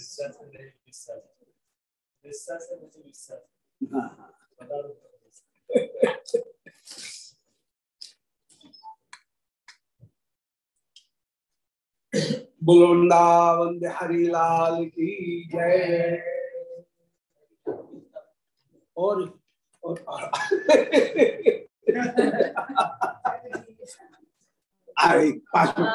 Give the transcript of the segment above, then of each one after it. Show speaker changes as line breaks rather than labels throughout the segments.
विश्वास है विश्वास विश्वास है मुझे विश्वास
हाँ हाँ
बता दो
बोलो वृंदावन बिहारी लाल की जय। और और आई पाँच मिनट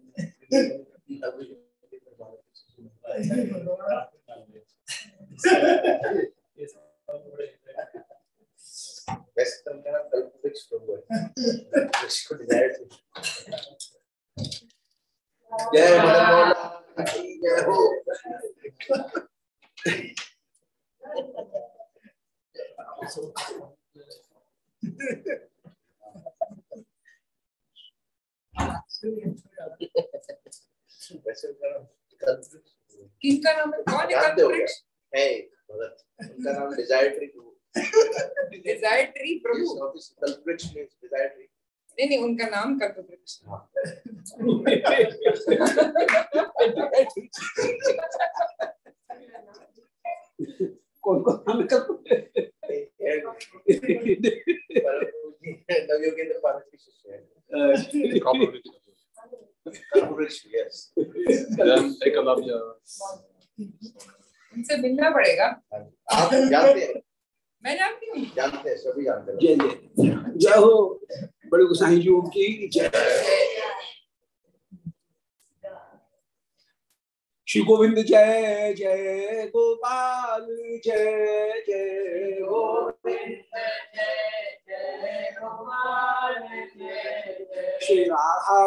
हो हो तो हो डिज़ायर थी जय मदन मोहन की जय हो वैसे मेरा कल
किनका नाम है? कौन है?
जानते हो है भगत उनका नाम डिज़ायर ट्री
डिज़ायर ट्री प्रभु
कल्पवृक्ष मींस डिज़ायर ट्री
नहीं नहीं उनका नाम कल्पवृक्ष।
कौन कौन? हमें कल
नवयोगेंद्र पारक की शिष्य है।
Then.
उनसे मिलना पड़ेगा।
आप जानते हैं?
मैं जानती हूँ।
जानते हैं सभी जानते हैं।
जय जय जय हो। बड़े गोसाई जी की। जय। श्री गोविंद जय जय गोपाल, जय जय गोविंद श्री राधा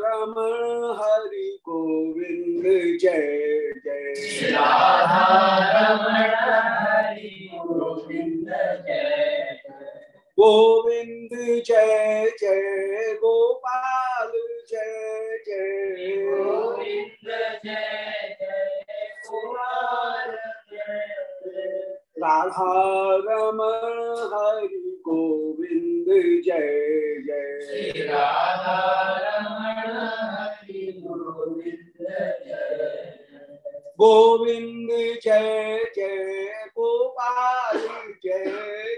रमण हरि गोविंद, जय जय। गोविंद जय जय गोपाल। जय जय राधा रमण हरि गोविंद जय जय गोविंद जय। जय जय गोपाल जय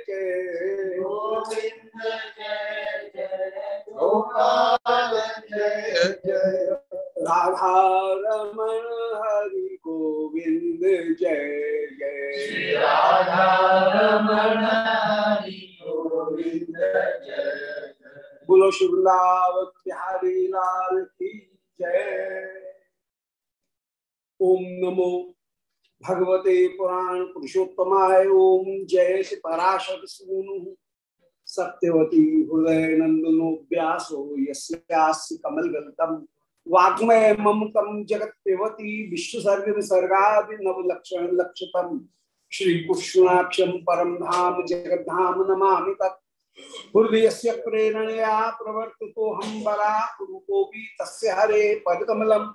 जय। गोविंद जय जय गोपाल जय जय राधा रमण हरि गोविंद जय जय। राधारमण हरि गोविंद जय। बोलो शुभलावत बिहारी लाल की जय। ओम नमो भगवते पुराण पुरुषोत्तमाय ओम जय श्री पराशर सूनु सत्यवती हृदय नंदनो व्यासो यस्यास्य कमल गलतम वाग्मय ममतम जगत पिबती विश्वसर्ग विसर्गा नवलक्षण लक्षतम श्री कृष्णाक्षम परम धाम जगद्धाम नमामि तत्। हृदय से प्रेरणया प्रवर्तितो हम बरा बराकोपी तस्य हरे पदकमलम।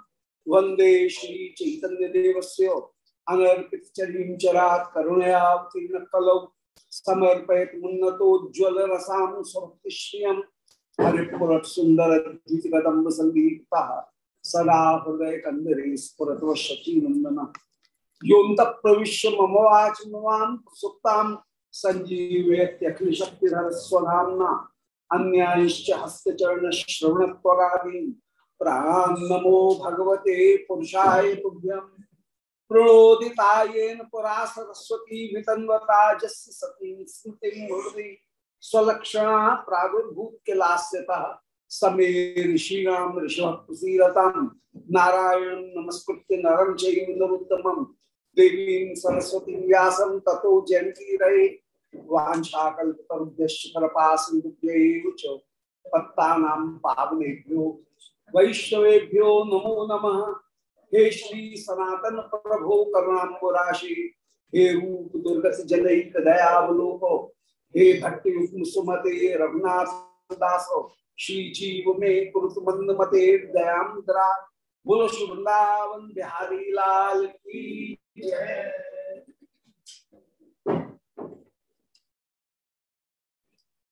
वंदे श्री चैतन्य देवस्य अनर्पित चरीम चरात करुणयावतीर्ण कलौ समर्पयत मुन्नतोज्ज्वल रसाम स्वस्तिश्रियम हरिपुरट सुंदर गीत कदम्ब संगीता सदा हृदय कंदरे स्फुरत शची नंदन योन्त प्रविश्य मम वाच मवाम सुक्ताम संजीवयत्यखिल शक्तिधर स्वधाम्ना अन्यायश्च हस्तचरण श्रवण त्वगादीन प्राण नमो भगवते पुरुषाय तुभ्यम प्रणोदितायेन पुरा सरस्वती वितन्वता जस्य सती स्वलक्षणा प्रागुर्भूत नारायण नमस्कृत्य नरं चैव नरोत्तमं। देवीं सरस्वती व्यासं ततो जयन्ती रहे वाञ्छाकल्पतरुभ्यश्च कृपासिन्धुभ्यैव च। पत्तानां पावनेभ्यो वैष्णवेभ्यो नमो नमः। हे श्री सनातन प्रभो करुणाम्बुराशि हे रूप दुर्गत जनहित दयावलोको, हे भट्ट सुमते रघुनाथ दासो, श्री जीव में कुरुत मंद मते, दयामद्रा, बोलो शुभ वृंदावन बिहारी लाल की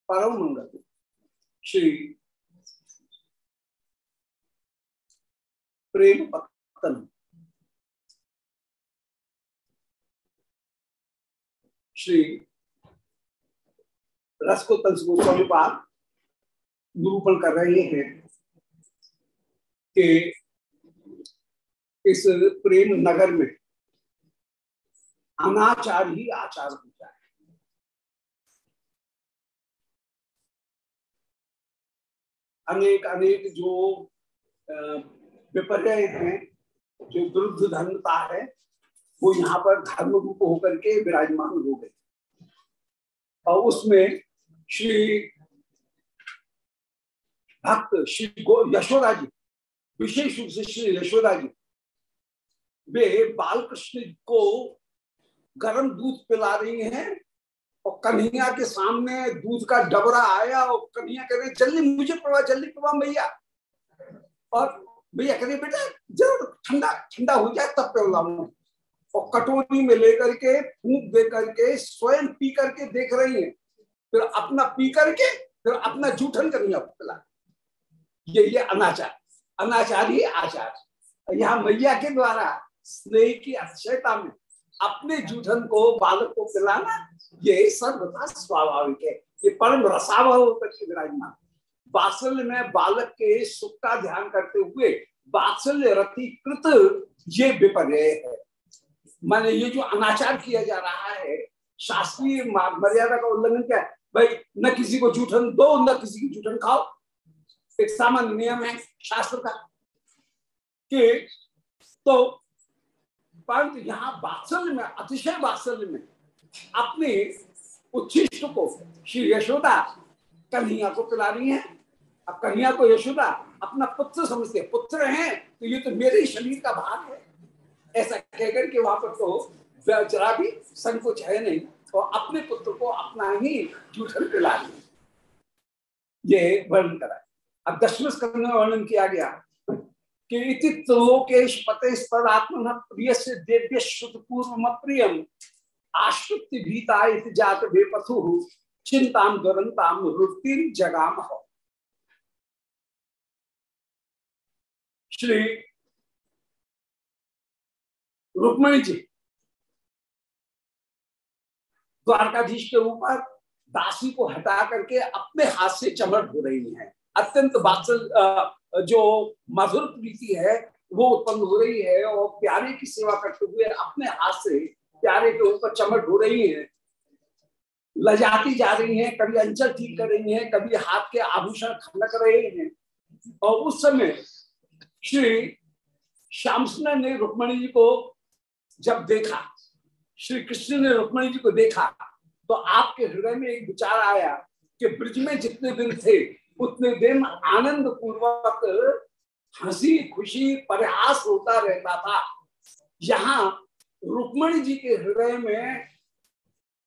परम मंगल। श्री प्रेम पतन। श्री तंस गोस्वामी निरूपण कर रहे हैं कि इस प्रेम नगर में अनाचार ही आचार हो जाए। अनेक अनेक जो विपर्य हैं जो विरुद्ध धर्मता है, वो यहाँ पर धर्म रूप होकर के विराजमान हो गए और उसमें श्री भक्त श्री यशोदा जी विशेष रूप से श्री यशोदा जी वे बालकृष्ण को गर्म दूध पिला रही हैं और कन्हैया के सामने दूध का डबरा आया और कन्हैया कह रहे, जल्दी मुझे पड़वा जल्दी पड़वा भैया। और भैया कह रहे बेटा, ज़रूर, ठंडा ठंडा हो जाए तब पे और कटोरी में लेकर के फूक दे करके, स्वयं पी करके देख रही है। फिर अपना पी करके, फिर अपना जूठन कन्हैया को पिला ये ये अनाचार। अनाचार ही आचार। यहाँ मैया के द्वारा, स्नेह की अक्षयता में, अपने जूठन को, बालक को पिलाना, ये सर्वथा स्वाभाविक है। ये परम रसावह होकर विराजमान। बात्सल्य में बालक के सुख का ध्यान करते हुए बात्सल्य रति कृत ये विपर्य है। माने ये जो अनाचार किया जा रहा है, शास्त्रीय मर्यादा का उल्लंघन क्या है? भाई, न किसी को जूठन दो, न किसी की जूठन खाओ। एक सामान्य नियम है शास्त्र का कि तो परंतु यहाँ बात्सल्य में, अतिशय बात्सल्य में अपने उच्छिष्ट को श्री यशोदा कन्हैया को पिला रही है। अब कन्हैया को यशोदा अपना पुत्र समझते पुत्र हैं तो ये तो मेरे शरीर का भाग है। ऐसा कहकर के वहाँ पर तो जरा भी संकोच है नहीं। और तो अपने पुत्र को अपना ही जूठन पिला ये वर्णन करा। अब दशम स्कंद में वर्णन किया गया। कि त्रिलोकेश पते स्तदात्म प्रिय से देव्य श्रुत पूर्व प्रियम आश्रुति भीता जात बेपथु चिंताम दुरंताम रुतिम जगाम। हो श्री रुक्मणी जी, द्वारकाधीश के ऊपर दासी को हटा करके अपने हाथ से चमट हो रही है। अत्यंत बात्सल जो मधुर प्रीति है, वो उत्पन्न हो रही है और प्यारे की सेवा करते हुए अपने हाथ से प्यारे के ऊपर चमट हो रही है। लजाती जा रही हैं, कभी अंचल ठीक कर रही हैं, कभी हाथ के आभूषण खनक रहे हैं। और उस समय श्री श्याम सुंदर ने रुक्मणी जी को जब देखा, श्री कृष्ण ने रुक्मणी जी को देखा तो आपके हृदय में एक विचार आया कि ब्रिज में जितने दिन थे, उतने दिन आनंद पूर्वक हँसी, खुशी, प्रयास होता रहता था। यहाँ रुक्मणी जी के हृदय में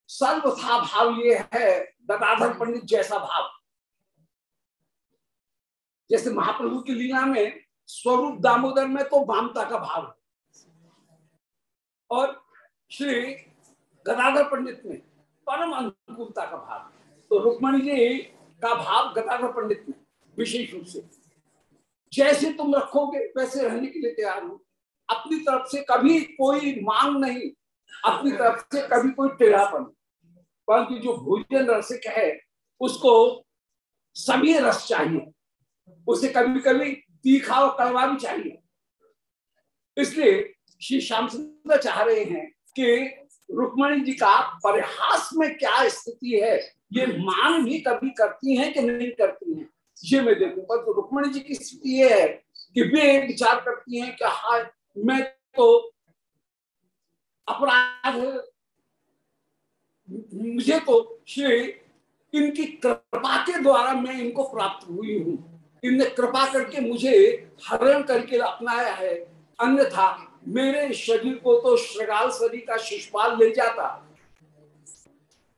सर्वथा भाव ये है गदाधर पंडित जैसा भाव। जैसे महाप्रभु की लीला में स्वरूप दामोदर में तो वामता का भाव है। और श्री गदाधर पंडित में परम अनुकूलता का भाव तो रुक्मणी जी का भाव गदाधर पंडित में, विशेष रूप से। जैसे तुम रखोगे, वैसे रहने के लिए तैयार हूँ। अपनी तरफ़ से कभी कोई मांग नहीं, अपनी तरफ़ से कभी कोई टेढ़ापन। परंतु जो भोजन रसिक है, उसको सभी रस चाहिए। उसे कभी कभी तीखा और कड़वा भी चाहिए। इसलिए श्री श्याम सुंदर चाह रहे हैं कि रुक्मणी जी का परिहास में क्या स्थिति है, ये मान भी कभी करती हैं कि नहीं करती हैं। ये मैं देखूँ पर तो रुक्मणी जी की स्थिति ये है कि वे विचार करती हैं कि हाँ मैं तो अपराध, मुझे तो श्री इनकी कृपा के द्वारा मैं इनको प्राप्त हुई हूँ। इनने कृपा करके मुझे हरण करके अपनाया है। अन्यथा मेरे शरीर को तो श्रृगाल सरी का शिषपाल ले जाता।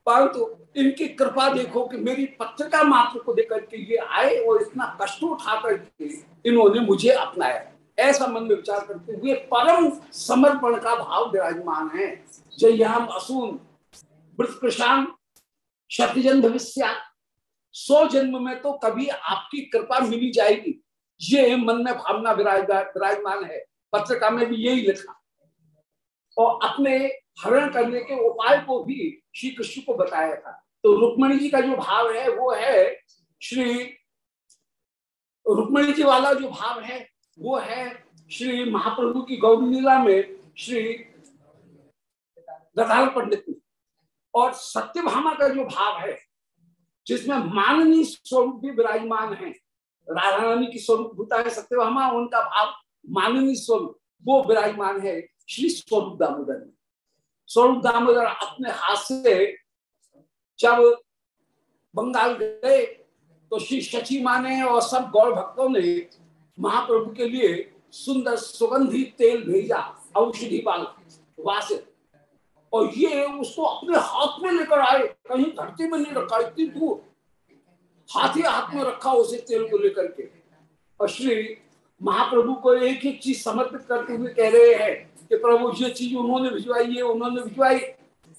परंतु इनकी कृपा देखो कि मेरी पत्रिका मात्र को देकर के ये आए और इतना कष्ट उठा करके इन्होंने मुझे अपनाया। ऐसा मन में विचार करते हुए परम समर्पण का भाव विराजमान है। जय हम असून वृत्कृषाण शतजन भविष्य सौ जन्म में तो कभी आपकी कृपा मिली जाएगी। ये मन में भावना विराजमान है। पत्रिका में भी यही लिखा। और अपने हरण करने के उपाय को भी श्री कृष्ण को बताया था। तो रुक्मणी जी का जो भाव है, वो है श्री रुक्मणी जी वाला जो भाव है, वो है श्री महाप्रभु की गौरी लीला में श्री गदाल पंडित और सत्यभामा का जो भाव है जिसमें माननीय स्वरूप भी विराजमान है। राधा रानी की स्वरूप होता है सत्यभामा उनका भाव माननीय स्वरूप, वो विराजमान है श्री स्वरूप दामोदर में। स्वरूप दामोदर अपने हाथ से जब बंगाल गए तो श्री शची माने और सब गौर भक्तों ने महाप्रभु के लिए सुंदर सुगंधी तेल भेजा, औषधि वाला वासित और ये उसको अपने हाथ में लेकर आए, कहीं धरती में नहीं रखा, इतनी दूर। हाथ ही हाथ में रखा उसे तेल को लेकर के। और श्री महाप्रभु को एक एक चीज़ समर्पित करते हुए कह रहे हैं कि प्रभु, ये चीज़ उन्होंने भिजवाई है, उन्होंने भिजवाई।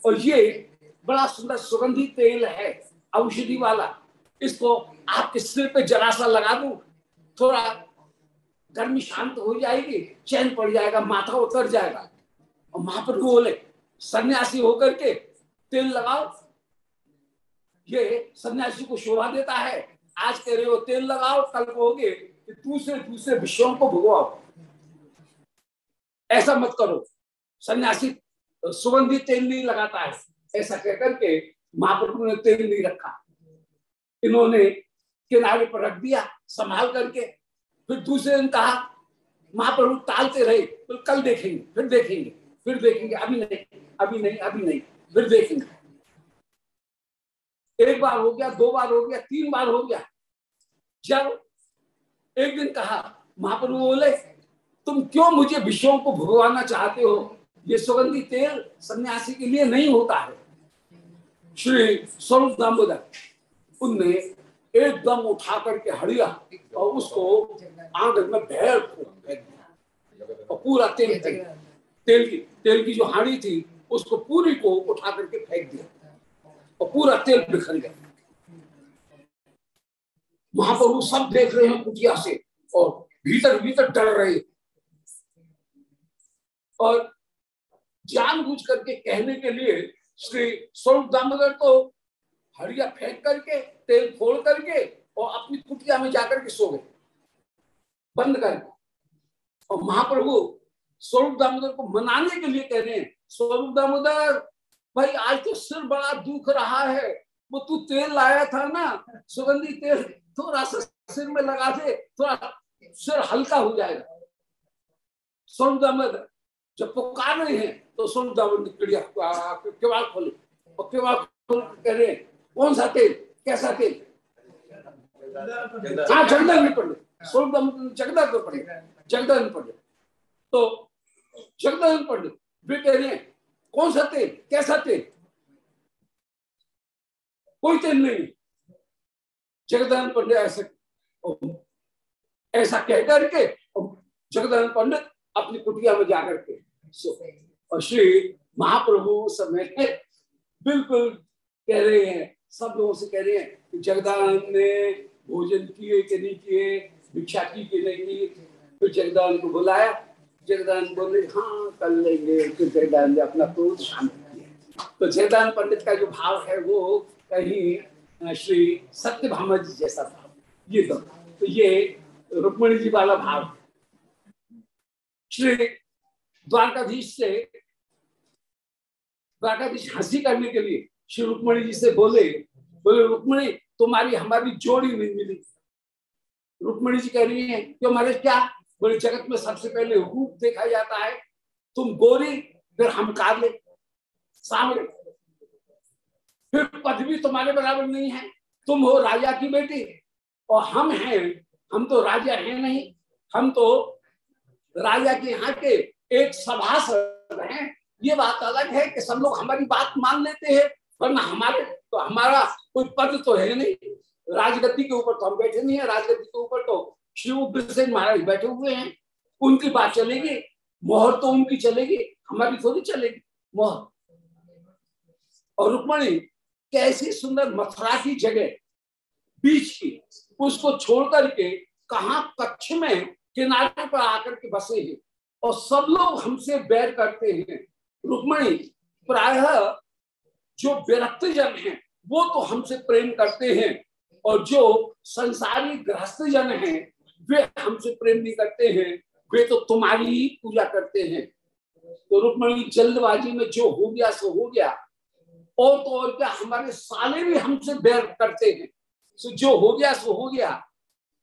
और ये बड़ा सुंदर सुगंधी तेल है, औषधि वाला। इसको आपके सिर पे जरा सा लगा दू, थोड़ा गर्मी शांत हो जाएगी, चैन पड़ जाएगा, माथा उतर जाएगा। और महाप्रभु बोले सन्यासी होकर के तेल लगाओ। ये सन्यासी को शोभा देता है। आज कह रहे हो, तेल लगाओ, कल कहोगे कि दूसरे दूसरे विषयों को भुगवाओ। ऐसा मत करो। सन्यासी सुगंधित तेल नहीं लगाता है। ऐसा कहकर के महाप्रभु ने तेल नहीं रखा। इन्होंने किनारे पर रख दिया, संभाल करके। फिर दूसरे दिन कहा, महाप्रभु, टालते रहे तो कल देखेंगे, फिर देखेंगे। फिर देखेंगे, अभी नहीं अभी नहीं अभी नहीं, फिर देखेंगे। एक बार हो गया, दो बार हो गया, तीन बार हो गया। जब एक दिन कहा, महाप्रभु बोले, तुम क्यों मुझे विषयों को भुगवाना चाहते हो? ये सुगंधी तेल सन्यासी के लिए नहीं होता है। श्री स्वरूप दामोदर उनने एकदम उठा करके हड़िया और उसको आँख में भैर और पूरा तेल तेल की तेल की जो हाड़ी थी, उसको पूरी को उठा करके फेंक दिया और पूरा तेल बिखर गया। महाप्रभु सब देख रहे हैं कुटिया से और भीतर भीतर डर रहे और जानबूझ करके कहने के लिए श्री स्वरूप दामोदर तो हरिया फेंक करके, तेल फोड़ करके और अपनी कुटिया में जाकर के सो गए, बंद करके। और महाप्रभु स्वरूप दामोदर को मनाने के लिए कह रहे हैं। स्वरूप दामोदर भाई आज तो सिर बड़ा दुख रहा है। वो तू तेल लाया था ना सुगंधी तेल थोड़ा सा सिर में लगा दे थोड़ा सिर हल्का हो जाएगा। स्वरूप दामोदर जब पुकार रहे हैं तो स्वरूप दामोदर केवाड़ खोले। और केवाड़ खोल कह रहे हैं कौन सा तेल? कैसा तेल? हाँ जगदल में पड़े। स्वरूप दामोदर जगदल में पड़े। जगदल में पड़े। तो जगदल पंडित पड़े वे कह रहे हैं कौन सा तेल, कैसा तेल? कोई तेल नहीं। जगदानंद पंडित ऐसे ऐसा कह करके जगदानंद पंडित अपनी कुटिया में जाकर के और श्री महाप्रभु समय बिल्कुल कह रहे हैं, सब लोगों से कह रहे हैं कि जगदानंद ने भोजन किए कि नहीं किए, भिक्षा की कि नहीं की फिर जगदानंद को बुलाया। जगदान बोले हाँ कर लेंगे। फिर जगदान ने अपना क्रोध शांत किया। तो जगदान पंडित का जो भाव है वो कहीं श्री सत्य भामा जी जैसा भाव ये तो, तो ये रुक्मणी जी वाला भाव श्री द्वारकाधीश से द्वारकाधीश हँसी करने के लिए श्री रुक्मणी जी से बोले बोले रुक्मणी तुम्हारी हमारी जोड़ी नहीं मिली रुक्मणी जी कह रही है क्यों हमारे क्या बोले, जगत में सबसे पहले रूप देखा जाता है, तुम गोरी, फिर हम काले। सामने। फिर पद भी तुम्हारे बराबर नहीं है। तुम हो राजा की बेटी, और हम हैं, हम तो राजा हैं नहीं। हम तो राजा के यहाँ के एक सभासद हैं। ये बात अलग है कि सब लोग हमारी बात मान लेते हैं, वरना हमारे तो हमारा कोई पद तो है नहीं। राजगद्दी के ऊपर तो हम बैठे नहीं है। राजगद्दी के ऊपर तो श्री उग्रसेन महाराज बैठे हुए हैं। उनकी बात चलेगी, मोहर तो उनकी चलेगी, हमारी थोड़ी चलेगी, मोहर। और रुक्मणी, कैसी सुंदर मथुरा की जगह बीच की, उसको छोड़ करके कहा कच्छ में किनारे पर आकर के बसे हैं। और सब लोग हमसे बैर करते हैं। रुक्मणी, प्रायः जो विरक्त जन हैं, वो तो हमसे प्रेम करते हैं। और जो संसारी गृहस्थ जन हैं वे हमसे प्रेम नहीं करते हैं, वे तो तुम्हारी ही पूजा करते हैं। तो रुक्मणी, जल्दबाजी में जो हो गया, सो हो गया। और तो और क्या, हमारे साले भी हमसे बैर करते हैं। सो जो हो गया, सो हो गया।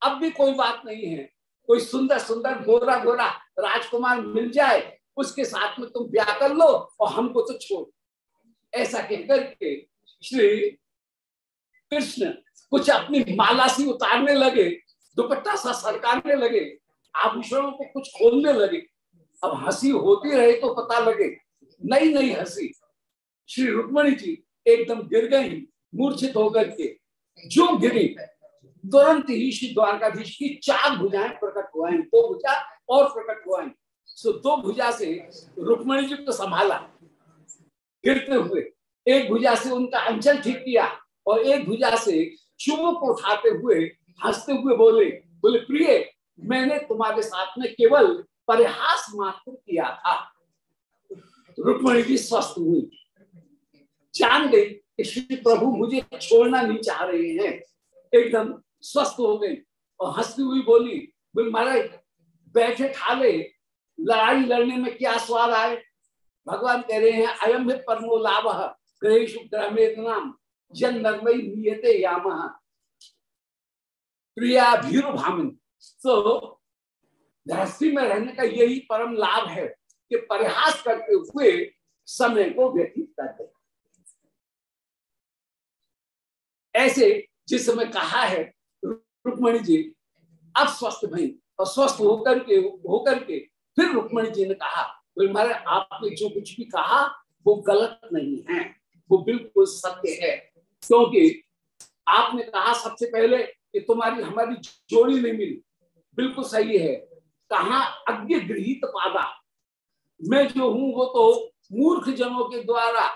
अब भी कोई बात नहीं है। कोई सुंदर सुंदर, गोरा गोरा राजकुमार मिल जाए, उसके साथ में तुम ब्याह कर लो और हमको तो छोड़। ऐसा कहकर के श्री कृष्ण कुछ अपनी माला सी उतारने लगे। दुपट्टा सा सरकारने लगे, आभूषणों को कुछ खोलने लगे। अब हँसी होती रहे तो पता लगे नई नई हँसी। श्री रुक्मणी जी एकदम गिर गई, मूर्छित होकर के, जो गिरी, तुरंत ही श्री द्वारकाधीश की चार भुजाएँ प्रकट हुआ दो भुजा और प्रकट हुआई सो दो भुजा से रुक्मणी जी को संभाला। गिरते हुए एक भुजा से उनका अंचल ठीक किया और एक भुजा से चुमुक उठाते हुए हँसते हुए बोले बोले, प्रिय, मैंने तुम्हारे साथ में केवल परिहास मात्र किया था। रुक्मणी जी स्वस्थ हुई। जान गई कि श्री प्रभु मुझे छोड़ना नहीं चाह रहे हैं। एकदम स्वस्थ हो गई और हंसती हुई बोली, बोले महाराज, बैठे खा ले, लड़ाई लड़ने में क्या स्वाद आए? भगवान कह रहे हैं, अयम परमो लाभ ग्रहेशु नाम जन नर्मय नियते याम। प्रिया भीरु भामिन तो गृहस्थी में रहने का यही परम लाभ है कि परिहास करते हुए समय को व्यतीत करते ऐसे जिस समय कहा है, रुक्मणी जी, अब स्वस्थ भई और स्वस्थ होकर के होकर के फिर रुक्मणी जी ने कहा, बोले, महाराज, आपने जो कुछ भी कहा, वो गलत नहीं है, वो बिल्कुल सत्य है। क्योंकि आपने कहा सबसे पहले कि तुम्हारी हमारी जोड़ी नहीं मिली। बिल्कुल सही है। कहा अज्ञ गृहित पादा मैं जो हूँ, वो तो मूर्ख जनों के द्वारा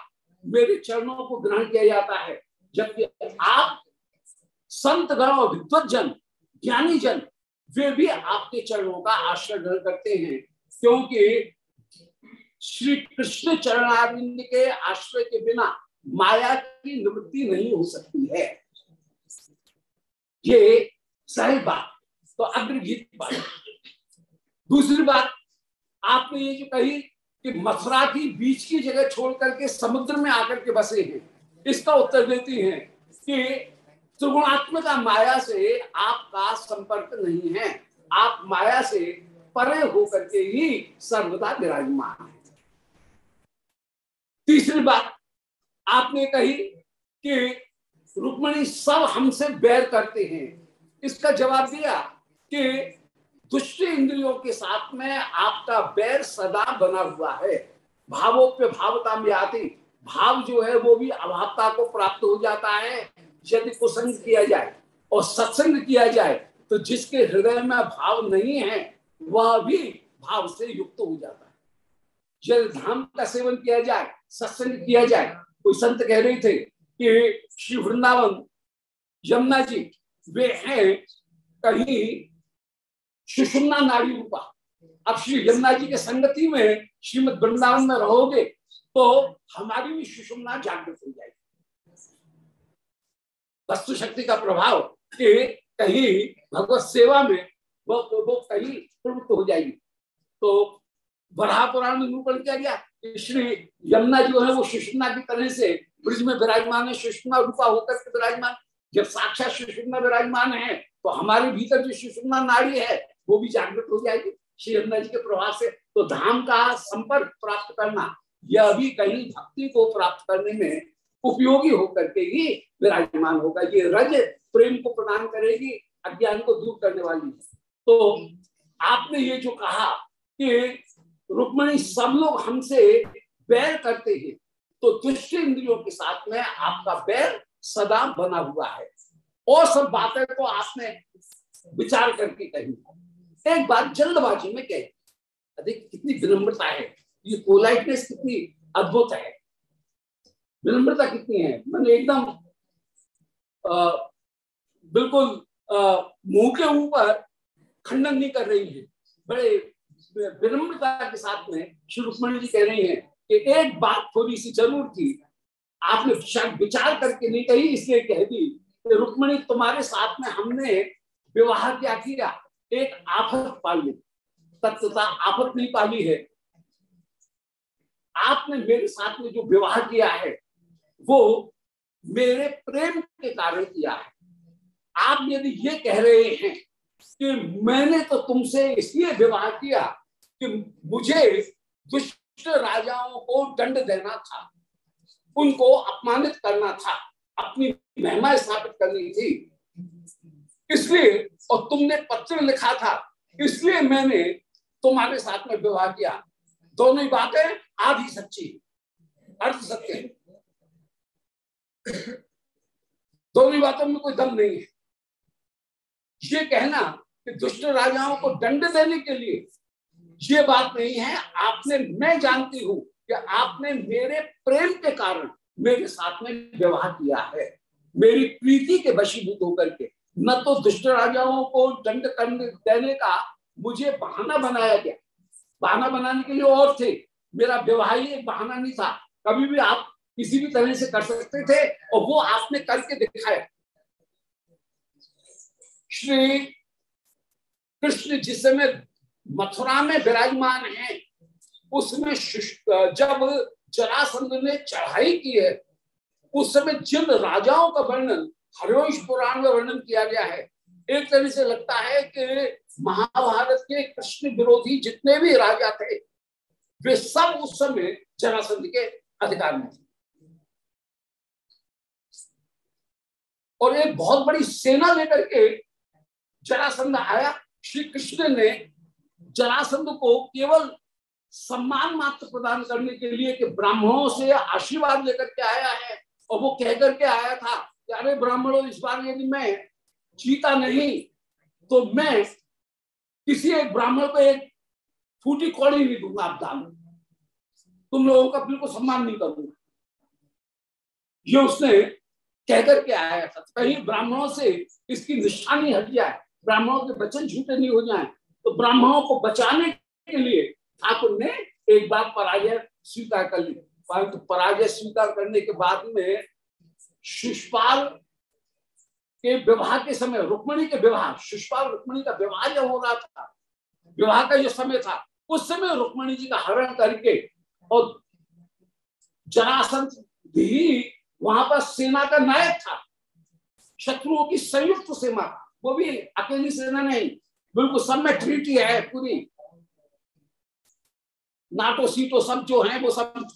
मेरे चरणों को ग्रहण किया जाता है। जबकि आप संत गण विद्वत जन ज्ञानी जन वे भी आपके चरणों का आश्रय ग्रहण करते हैं। क्योंकि श्री कृष्ण चरणारिंद के आश्रय के बिना माया की निवृत्ति नहीं हो सकती है। ये सही बात तो अग्रगीत बात। दूसरी बात, आपने ये जो कही कि मथुरा की बीच की जगह छोड़ करके समुद्र में आकर के बसे हैं, इसका उत्तर देती हैं कि त्रिगुणात्मका माया से आपका संपर्क नहीं है। आप माया से परे होकर के ही सर्वदा विराजमान है। तीसरी बात, आपने कही कि रुक्मणी सब हमसे बैर करते हैं। इसका जवाब दिया कि दुष्ट इंद्रियों के साथ में आपका बैर सदा बना हुआ है। भावों भावोप्य भावता में आती, भाव जो है वो भी अभावता को प्राप्त हो जाता है, यदि कुसंग किया जाए और सत्संग किया जाए तो जिसके हृदय में भाव नहीं है, वह भी भाव से युक्त हो जाता है। यदि धाम का सेवन किया जाए, सत्संग किया जाए, कोई संत कह रहे थे कि श्री वृंदावन, यमुना जी, वे हैं कहीं सुषुम्ना नाड़ी रूपा। अब श्री यमुना जी के संगति में श्रीमद वृंदावन में रहोगे तो हमारी भी सुषुम्ना जागृत हो जाएगी। वस्तु शक्ति का प्रभाव कि कहीं भगवत सेवा में वो वो कहीं प्रवृत्त हो जाएगी। तो वराह पुराण में निरूपण किया गया। श्री यमुना जो है वो सुषमना की तरह से ब्रिज में विराजमान है सुषमना रूपा होकर के विराजमान। जब साक्षात सुषमना विराजमान है तो हमारे भीतर जो सुषमना नाड़ी है, वो भी जागृत हो जाएगी। श्री यमुना जी के प्रभाव से तो धाम का संपर्क प्राप्त करना, यह भी कहीं भक्ति को प्राप्त करने में उपयोगी होकर के ही विराजमान होगा। ये रज प्रेम को प्रदान करेगी, अज्ञान को दूर करने वाली है। तो आपने ये जो कहा कि रुक्मणी, सब लोग हमसे बैर करते हैं। तो दुष्ट इंद्रियों के साथ में आपका बैर सदा बना हुआ है। और सब बातें तो आपने विचार करके कही। एक बात जल्दबाजी में कही। अधिक कितनी विनम्रता है। ये पोलाइटनेस कितनी अद्भुत है। विनम्रता कितनी है? मैंने एकदम बिल्कुल मुँह के ऊपर खंडन नहीं कर रही है। बड़े विनम्रता के साथ में श्री रुक्मणी जी कह रही हैं कि एक बात थोड़ी सी ज़रूर थी आपने विचार करके नहीं कही, इसलिए कह दी कि रुक्मणी, तुम्हारे साथ में हमने विवाह क्या किया? एक आफत पाली। तत्वता आफत नहीं पाली है। आपने मेरे साथ में जो विवाह किया है, वो मेरे प्रेम के कारण किया है। आप यदि ये कह रहे हैं कि मैंने तो तुमसे इसलिए विवाह किया कि मुझे दुष्ट राजाओं को दंड देना था। उनको अपमानित करना था। अपनी महिमा स्थापित करनी थी। इसलिए, और तुमने पत्र लिखा था। इसलिए मैंने तुम्हारे साथ में विवाह किया। दोनों ही बातें आधी सच्ची अर्थ सत्य। दोनों बातों में कोई दम नहीं है। ये कहना कि दुष्ट राजाओं को दंड देने के लिए ये बात नहीं है, आपने, मैं जानती हूँ कि आपने मेरे प्रेम के कारण मेरे साथ में विवाह किया है। मेरी प्रीति के वशीभूत होकर के, न तो दुष्ट राजाओं को दंड करने, देने का मुझे बहाना बनाया गया। बहाना बनाने के लिए और थे। मेरा विवाह ही एक बहाना नहीं था। कभी भी आप किसी भी तरह से कर सकते थे और वो आपने करके दिखाया। श्री कृष्ण जिस समय मथुरा में विराजमान है। उसमें जब जरासंध ने चढ़ाई की है, उस समय जिन राजाओं का वर्णन, हरिवंश पुराण में वर्णन किया गया है, एक तरह से लगता है कि महाभारत के कृष्ण विरोधी जितने भी राजा थे, वे सब उस समय जरासंध के अधिकार में थे। और एक बहुत बड़ी सेना लेकर के जरासंध आया। श्री कृष्ण ने जरासंध को केवल सम्मान मात्र प्रदान करने के लिए कि ब्राह्मणों से आशीर्वाद लेकर के आया है और वो कह करके आया था कि अरे ब्राह्मणों, इस बार यदि मैं जीता नहीं तो मैं किसी एक ब्राह्मण को एक फूटी कौड़ी नहीं दूँगा, आप दान तुम लोगों का बिल्कुल सम्मान नहीं करूँगा। ये उसने कह करके आया था। कहीं ब्राह्मणों से इसकी निशानी हट जाए, ब्राह्मणों के वचन झूठे नहीं हो जाए तो ब्राह्मणों को बचाने के लिए ठाकुर ने एक बार पराजय स्वीकार कर ली परंतु पराजय स्वीकार करने के बाद में शिषपाल के विवाह के समय, रुक्मणी के विवाह शिषपाल रुक्मणी का विवाह जब हो रहा था, विवाह का जो समय था, उस समय रुक्मणी जी का हरण करके और जरासंत भी वहाँ पर सेना का नायक था। शत्रुओं की संयुक्त सेना, वो भी अकेली सेना नहीं बिल्कुल सब में ट्रीटी है पूरी। नाटो, सीटो, सब जो है, वो सब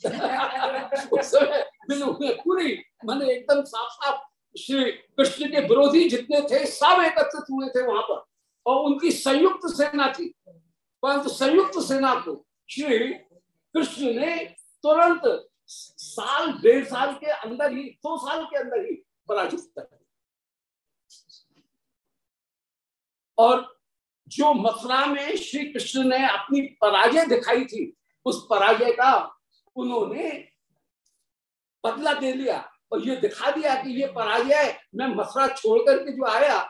पूरी। मैंने एकदम साफ़ साफ़ श्री कृष्ण के विरोधी जितने थे, सब एकत्रित हुए थे वहाँ पर। और उनकी संयुक्त सेना थी। परंतु संयुक्त सेना को श्री कृष्ण ने तुरंत साल, डेढ़ साल के अंदर ही, दो साल के अंदर ही पराजित कर और जो मथुरा में श्री कृष्ण ने अपनी पराजय दिखाई थी, उस पराजय का उन्होंने बदला दे लिया और ये दिखा दिया कि ये पराजय मैं मथुरा छोड़ करके जो आया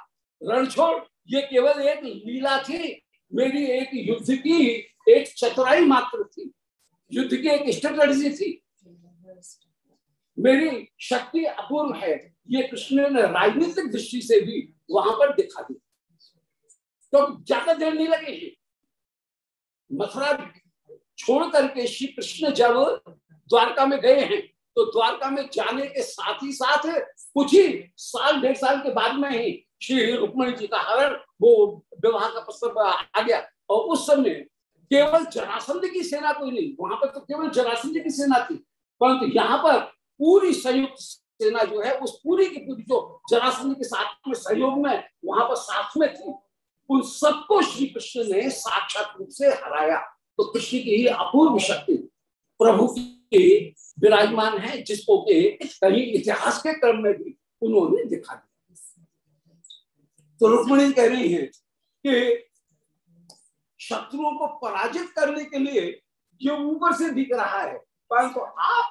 रण छोड़ ये केवल एक लीला थी, मेरी एक युद्ध की एक चतुराई मात्र थी, युद्ध की एक स्ट्रेटजी थी। मेरी शक्ति अपूर्व है, ये कृष्ण ने राजनीतिक दृष्टि से भी वहाँ पर दिखा दी। तो ज़्यादा देर नहीं लगेगी। मथुरा छोड़ करके श्री कृष्ण जब द्वारका में गए हैं तो द्वारका में जाने के साथ ही साथ कुछ ही साल, डेढ़ साल के बाद में ही श्री रुक्मणी जी का हरण, वो विवाह का प्रस्ताव आ गया। और उस समय केवल जरासंध की सेना कोई नहीं, वहाँ पर तो केवल जरासंध की सेना थी। परंतु यहाँ पर पूरी संयुक्त सेना जो है, उस पूरी की पूरी जो जरासंध के साथ में सहयोग में, वहाँ पर साथ में थी। उन सबको श्री कृष्ण ने साक्षात रूप से हराया। तो कृष्ण की ही अपूर्व शक्ति, प्रभु की विराजमान है, जिसको के कहीं इतिहास के क्रम में भी उन्होंने दिखा दिया। तो रुक्मणी कह रही है कि शत्रुओं को पराजित करने के लिए ये ऊपर से दिख रहा है, परंतु तो आप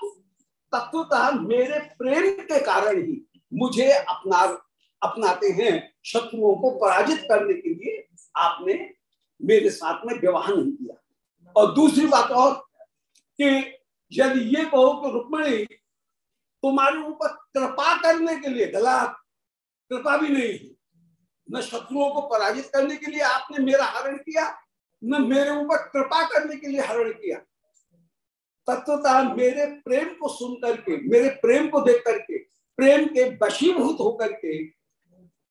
तत्वतः मेरे प्रेम के कारण ही मुझे अपना अपनाते हैं शत्रुओं को पराजित करने के लिए आपने मेरे साथ में विवाह नहीं किया। और दूसरी बात और कि यदि ये कहो कि रुक्मणी, तुम्हारे ऊपर कृपा करने के लिए गलत कृपा भी नहीं है। न शत्रुओं को पराजित करने के लिए आपने मेरा हरण किया, न मेरे ऊपर कृपा करने के लिए हरण किया। तत्वता मेरे प्रेम को सुन करके मेरे प्रेम को देख करके प्रेम के वशीभूत होकर के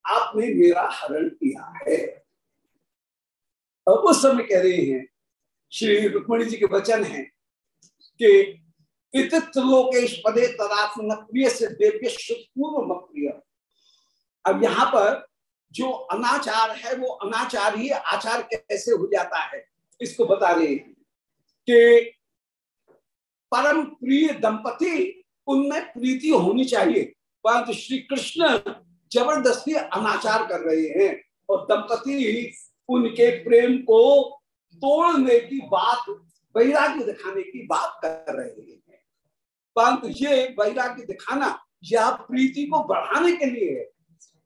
आपने मेरा हरण किया है। और उस समय कह रहे हैं, श्री रुक्मणी जी के वचन है कि लोकेश पदे तदात्म प्रिय से देव्य पूर्व प्रिय अब यहाँ पर जो अनाचार है, वो अनाचार ही आचार कैसे हो जाता है, इसको बता रहे हैं कि परम प्रिय दंपति, उनमें प्रीति होनी चाहिए। परंतु श्री कृष्ण ज़बरदस्ती अनाचार कर रहे हैं। और दंपति उनके प्रेम को तोड़ने की बात, वैराग्य दिखाने की बात कर रहे हैं। परंतु ये वैराग्य दिखाना यह प्रीति को बढ़ाने के लिए है।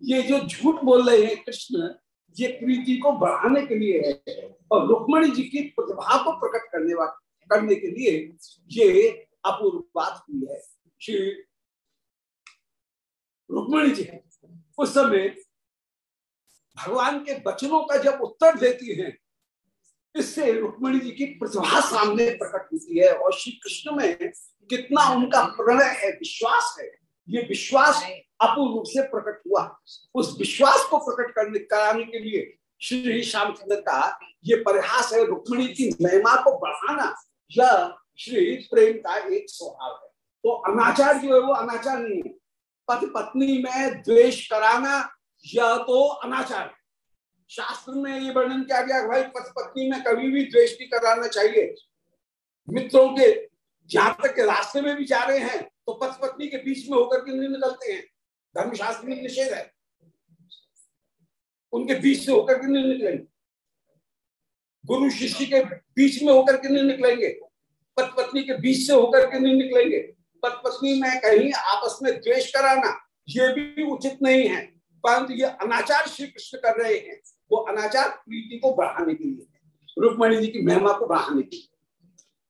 ये जो झूठ बोल रहे हैं कृष्ण, ये प्रीति को बढ़ाने के लिए है। और रुक्मणी जी की प्रतिभा को प्रकट करने करने के लिए ये अपूर्व बात हुई है। श्री रुक्मणी जी उस समय भगवान के वचनों का जब उत्तर देती है इससे रुक्मणी जी की प्रतिभा सामने प्रकट होती है और श्री कृष्ण में कितना उनका प्रणय है विश्वास है ये विश्वास अपूर्ण रूप से प्रकट हुआ। उस विश्वास को प्रकट करने कराने के लिए श्री श्यामचंद्र का ये प्रयास है रुक्मणी की महिमा को बढ़ाना यह श्री प्रेम का एक स्वभाव है। तो अनाचार जो है वो अनाचार नहीं है। पति पत्नी में द्वेष कराना, यह तो अनाचार है। शास्त्र में ये वर्णन किया गया भाई पति पत्नी में कभी भी द्वेष नहीं कराना चाहिए। मित्रों के, जहाँ तक के रास्ते में भी जा रहे हैं तो पति पत्नी के बीच में होकर के नहीं निकलते हैं। धर्मशास्त्र में निषेध है। उनके बीच से होकर के नहीं निकलेंगे। गुरु शिष्य के बीच में होकर के नहीं निकलेंगे। पति पत्नी के बीच से होकर के नहीं निकलेंगे। पत्नी में कहीं आपस में द्वेष कराना, ये भी उचित नहीं है। परंतु ये अनाचार श्री कृष्ण कर रहे हैं, वो अनाचार प्रीति को बढ़ाने के लिए रुक्मणी जी की महिमा को बढ़ाने के लिए।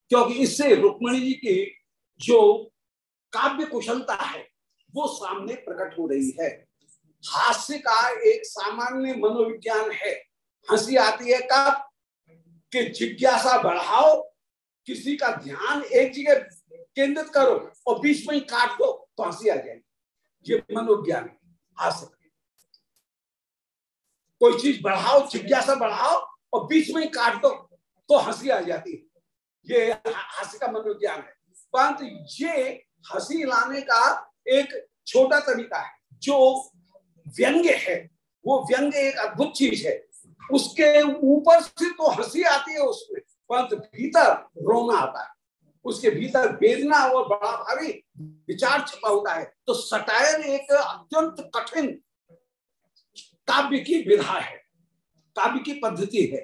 क्योंकि इससे रुक्मणी जी की जो काव्य कुशलता है, वो सामने प्रकट हो रही है। हास्य का एक सामान्य मनोविज्ञान है। हँसी आती है कब? कि जिज्ञासा बढ़ाओ, किसी का ध्यान एक जगह केंद्रित करो और बीच में ही काट दो तो हँसी आ जाएगी। ये मनोविज्ञान हास्य कोई चीज़ बढ़ाओ, जिज्ञासा बढ़ाओ और बीच में ही काट दो तो हँसी आ जाती है। ये हँसी का मनोविज्ञान है। परंतु ये हँसी लाने का एक छोटा तरीका है। जो व्यंग्य है, वो व्यंग्य एक अद्भुत चीज़ है। उसके ऊपर से तो हँसी आती है उसमें, परंतु भीतर रोना आता है। उसके भीतर वेदना और बड़ा भारी विचार छपा होता है। तो सटायर एक अत्यंत कठिन काव्य की विधा है, काव्य की पद्धति है।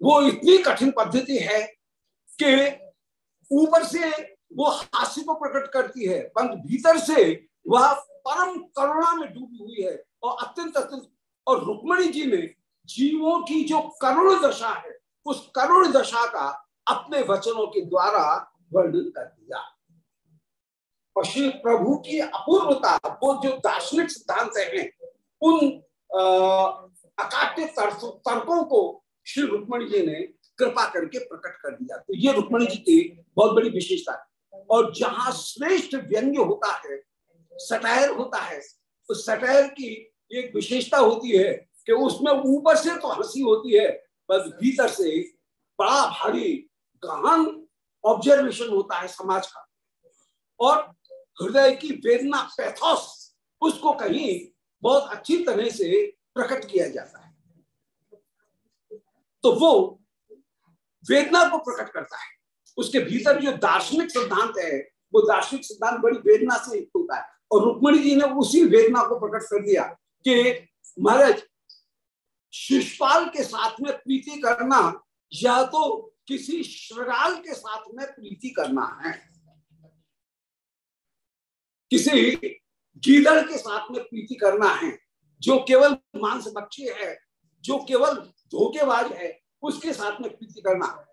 वो इतनी कठिन पद्धति है कि ऊपर से वो हास्य को प्रकट करती है, परंतु भीतर से वह परम करुणा में डूबी हुई है और अत्यंत अत्यंत। और रुक्मणी जी ने जीवों की जो करुण दशा है, उस करुण दशा का अपने वचनों के द्वारा वर्णन कर दिया। और श्री प्रभु की अपूर्वता वो जो दार्शनिक सिद्धांत हैं, उन अकाट्य तर्कों को श्री रुक्मणी जी ने कृपा करके प्रकट कर दिया। तो ये रुक्मणी जी की बहुत बड़ी विशेषता है। और जहाँ श्रेष्ठ व्यंग्य होता है सटायर होता है उस सटायर की एक विशेषता होती है कि उसमें ऊपर से तो हँसी होती है, बस भीतर से बड़ा भारी गहन ऑब्जर्वेशन होता है समाज का। और हृदय की वेदना, पैथोस, उसको कहीं बहुत अच्छी तरह से प्रकट किया जाता है। तो वो वेदना को प्रकट करता है। उसके भीतर जो दार्शनिक सिद्धांत है, वो दार्शनिक सिद्धांत बड़ी वेदना से युक्त होता है। और रुक्मणी जी ने उसी वेदना को प्रकट कर दिया कि महाराज शिषपाल के साथ में प्रीति करना या तो किसी श्रृगाल के साथ में प्रीति करना है। किसी गीदड़ के साथ में प्रीति करना है, जो केवल मांस बक्षी है, जो केवल धोखेबाज है, उसके साथ में प्रीति करना है।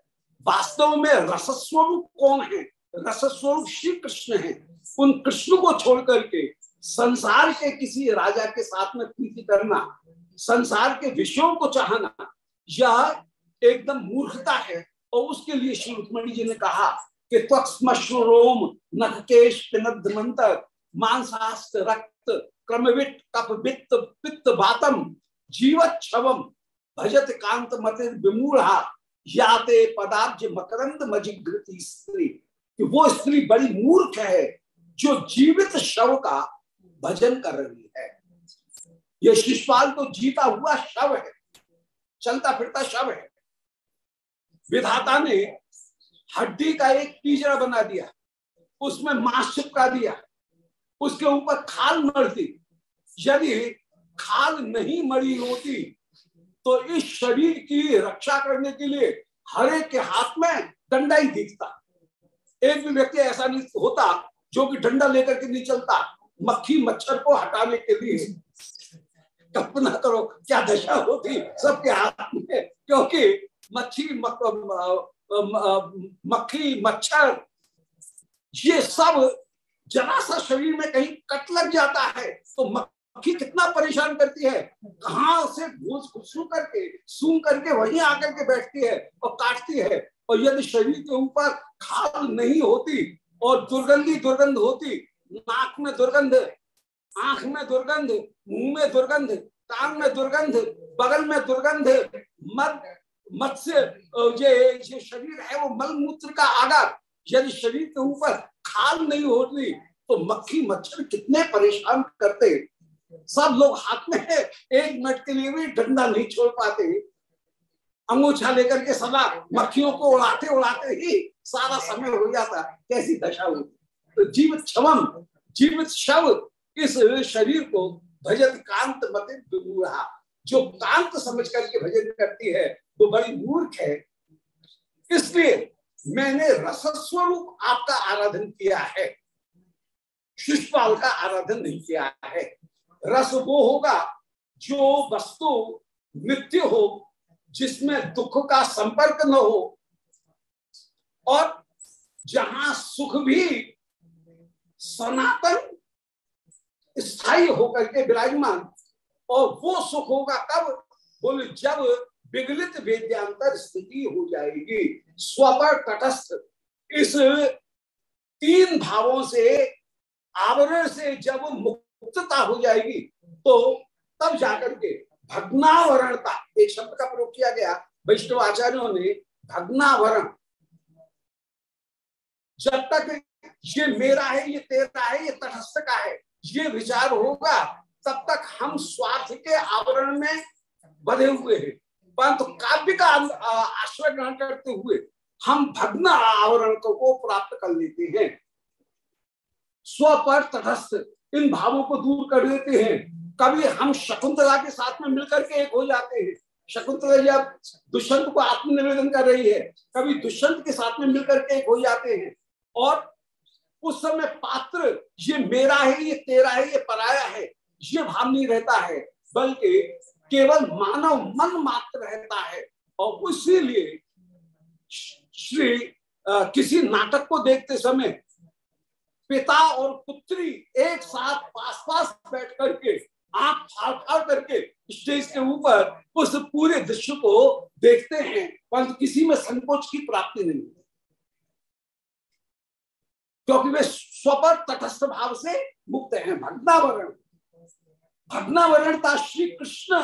वास्तव में रसस्वरूप कौन है? रसस्वरूप श्री कृष्ण है। उन कृष्ण को छोड़ करके संसार के किसी राजा के साथ में प्रीति करना, संसार के विषयों को चाहना, यह एकदम मूर्खता है। और उसके लिए श्री रुक्मणी जी ने कहा कि त्वक्ष्मश्रोम नखकेश पिनद मांसास्त रक्त पित्त बातम जीवत छवम भजत कांत विमूढ़ा, याते पदाब्ज मकरंद मजिग्रति स्त्री। कि वो स्त्री बड़ी मूर्ख है जो जीवित शव का भजन कर रही है। ये शिषपाल तो जीता हुआ शव है, चलता फिरता शव है। विधाता ने हड्डी का एक पिंजरा बना दिया, उसमें मांस चिपका दिया, उसके ऊपर खाल मरती यदि खाल नहीं मरी होती तो इस शरीर की रक्षा करने के लिए हरे के हाथ में डंडा ही दिखता। एक भी व्यक्ति ऐसा नहीं होता जो कि डंडा लेकर के नहीं चलता, मक्खी मच्छर को हटाने के लिए। कल्पना करो, क्या दशा होती सबके हाथ में? क्योंकि मच्छी मक्खी, मच्छर, ये सब जरा सा शरीर में कहीं कट लग जाता है तो मक्खी कितना परेशान करती है? कहाँ से घूस घुसू करके सूंघ करके वहीं आकर के बैठती है और काटती है। और यदि शरीर के ऊपर खाल नहीं होती और दुर्गंधी दुर्गंध होती, नाक में दुर्गंध, आँख में दुर्गंध, मुँह में दुर्गंध, कान में दुर्गंध, बगल में दुर्गंध मत मत्स्य ये ये शरीर है वो मल मूत्र का आगार यदि शरीर के ऊपर खाल नहीं होती तो मक्खी मच्छर कितने परेशान करते। सब लोग हाथ में है, एक मिनट के लिए भी डंडा नहीं छोड़ पाते। अंगूछा लेकर के सदा मक्खियों को उड़ाते उड़ाते ही सारा समय हो जाता, कैसी दशा होती। तो जीवित छवम जीवित शव इस शरीर को भजन कांत मत जो कांत समझ करके भजन करती है वो बड़ी मूर्ख है। इसलिए मैंने रसस्वरूप आपका आराधन किया है। शिष्यपाल का आराधन नहीं किया है। रस वो होगा जो वस्तु नित्य हो, जिसमें दुख का संपर्क न हो और जहाँ सुख भी सनातन स्थायी होकर के विराजमान और वो सुख होगा कब बोले, जब विगलित वेद्यांतर स्थिति हो जाएगी। स्वपर तटस्थ। इस तीन भावों से, आवरण से जब मुक्तता हो जाएगी तो तब जाकर के भग्नावरणता, एक शब्द का प्रयोग किया गया, वैष्णव आचार्यों ने भग्नावरण। जब तक ये मेरा है, ये तेरा है, ये तटस्थ का है, ये विचार होगा, तब तक हम स्वार्थ के आवरण में बधे हुए हैं। परंतु काव्य का आश्रय ग्रहण करते हुए हम भग्न आवरण को प्राप्त कर लेते हैं। स्व पर तटस्थ इन भावों को दूर कर देते हैं। कभी हम शकुंतला के साथ में मिलकर के एक हो जाते हैं। शकुंतला जब दुष्यंत को आत्मनिवेदन कर रही है। कभी दुष्यंत के साथ में मिलकर के एक हो जाते हैं। और उस समय पात्र, ये मेरा है, ये तेरा है, ये पराया है, ये भाव नहीं रहता है। बल्कि केवल मानव मन मात्र रहता है और इसीलिए श्री किसी नाटक को देखते समय पिता और पुत्री एक साथ पास पास बैठ करके आँख फाड़ फाड़ करके स्टेज के ऊपर उस पूरे दृश्य को देखते हैं, परंतु किसी में संकोच की प्राप्ति नहीं क्योंकि वे स्वपर तटस्थ भाव से मुक्त हैं, भगनावरण। भगनावरणता श्री कृष्ण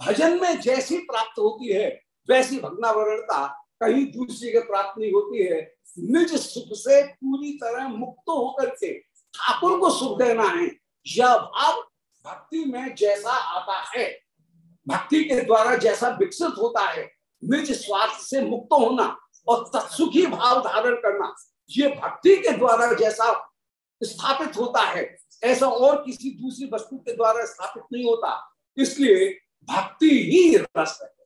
भजन में जैसी प्राप्त होती है, वैसी भगनावरणता कहीं दूसरी के प्राप्त नहीं होती है, निज सुख से पूरी तरह मुक्त होकर के ठाकुर को सुख देना है। यह भाव भक्ति में जैसा आता है, भक्ति के द्वारा जैसा विकसित होता है, निज स्वार्थ से मुक्त होना और तत्सुखी भाव धारण करना, ये भक्ति के द्वारा जैसा स्थापित होता है। ऐसा और किसी दूसरी वस्तु के द्वारा स्थापित नहीं होता। इसलिए भक्ति ही रस है।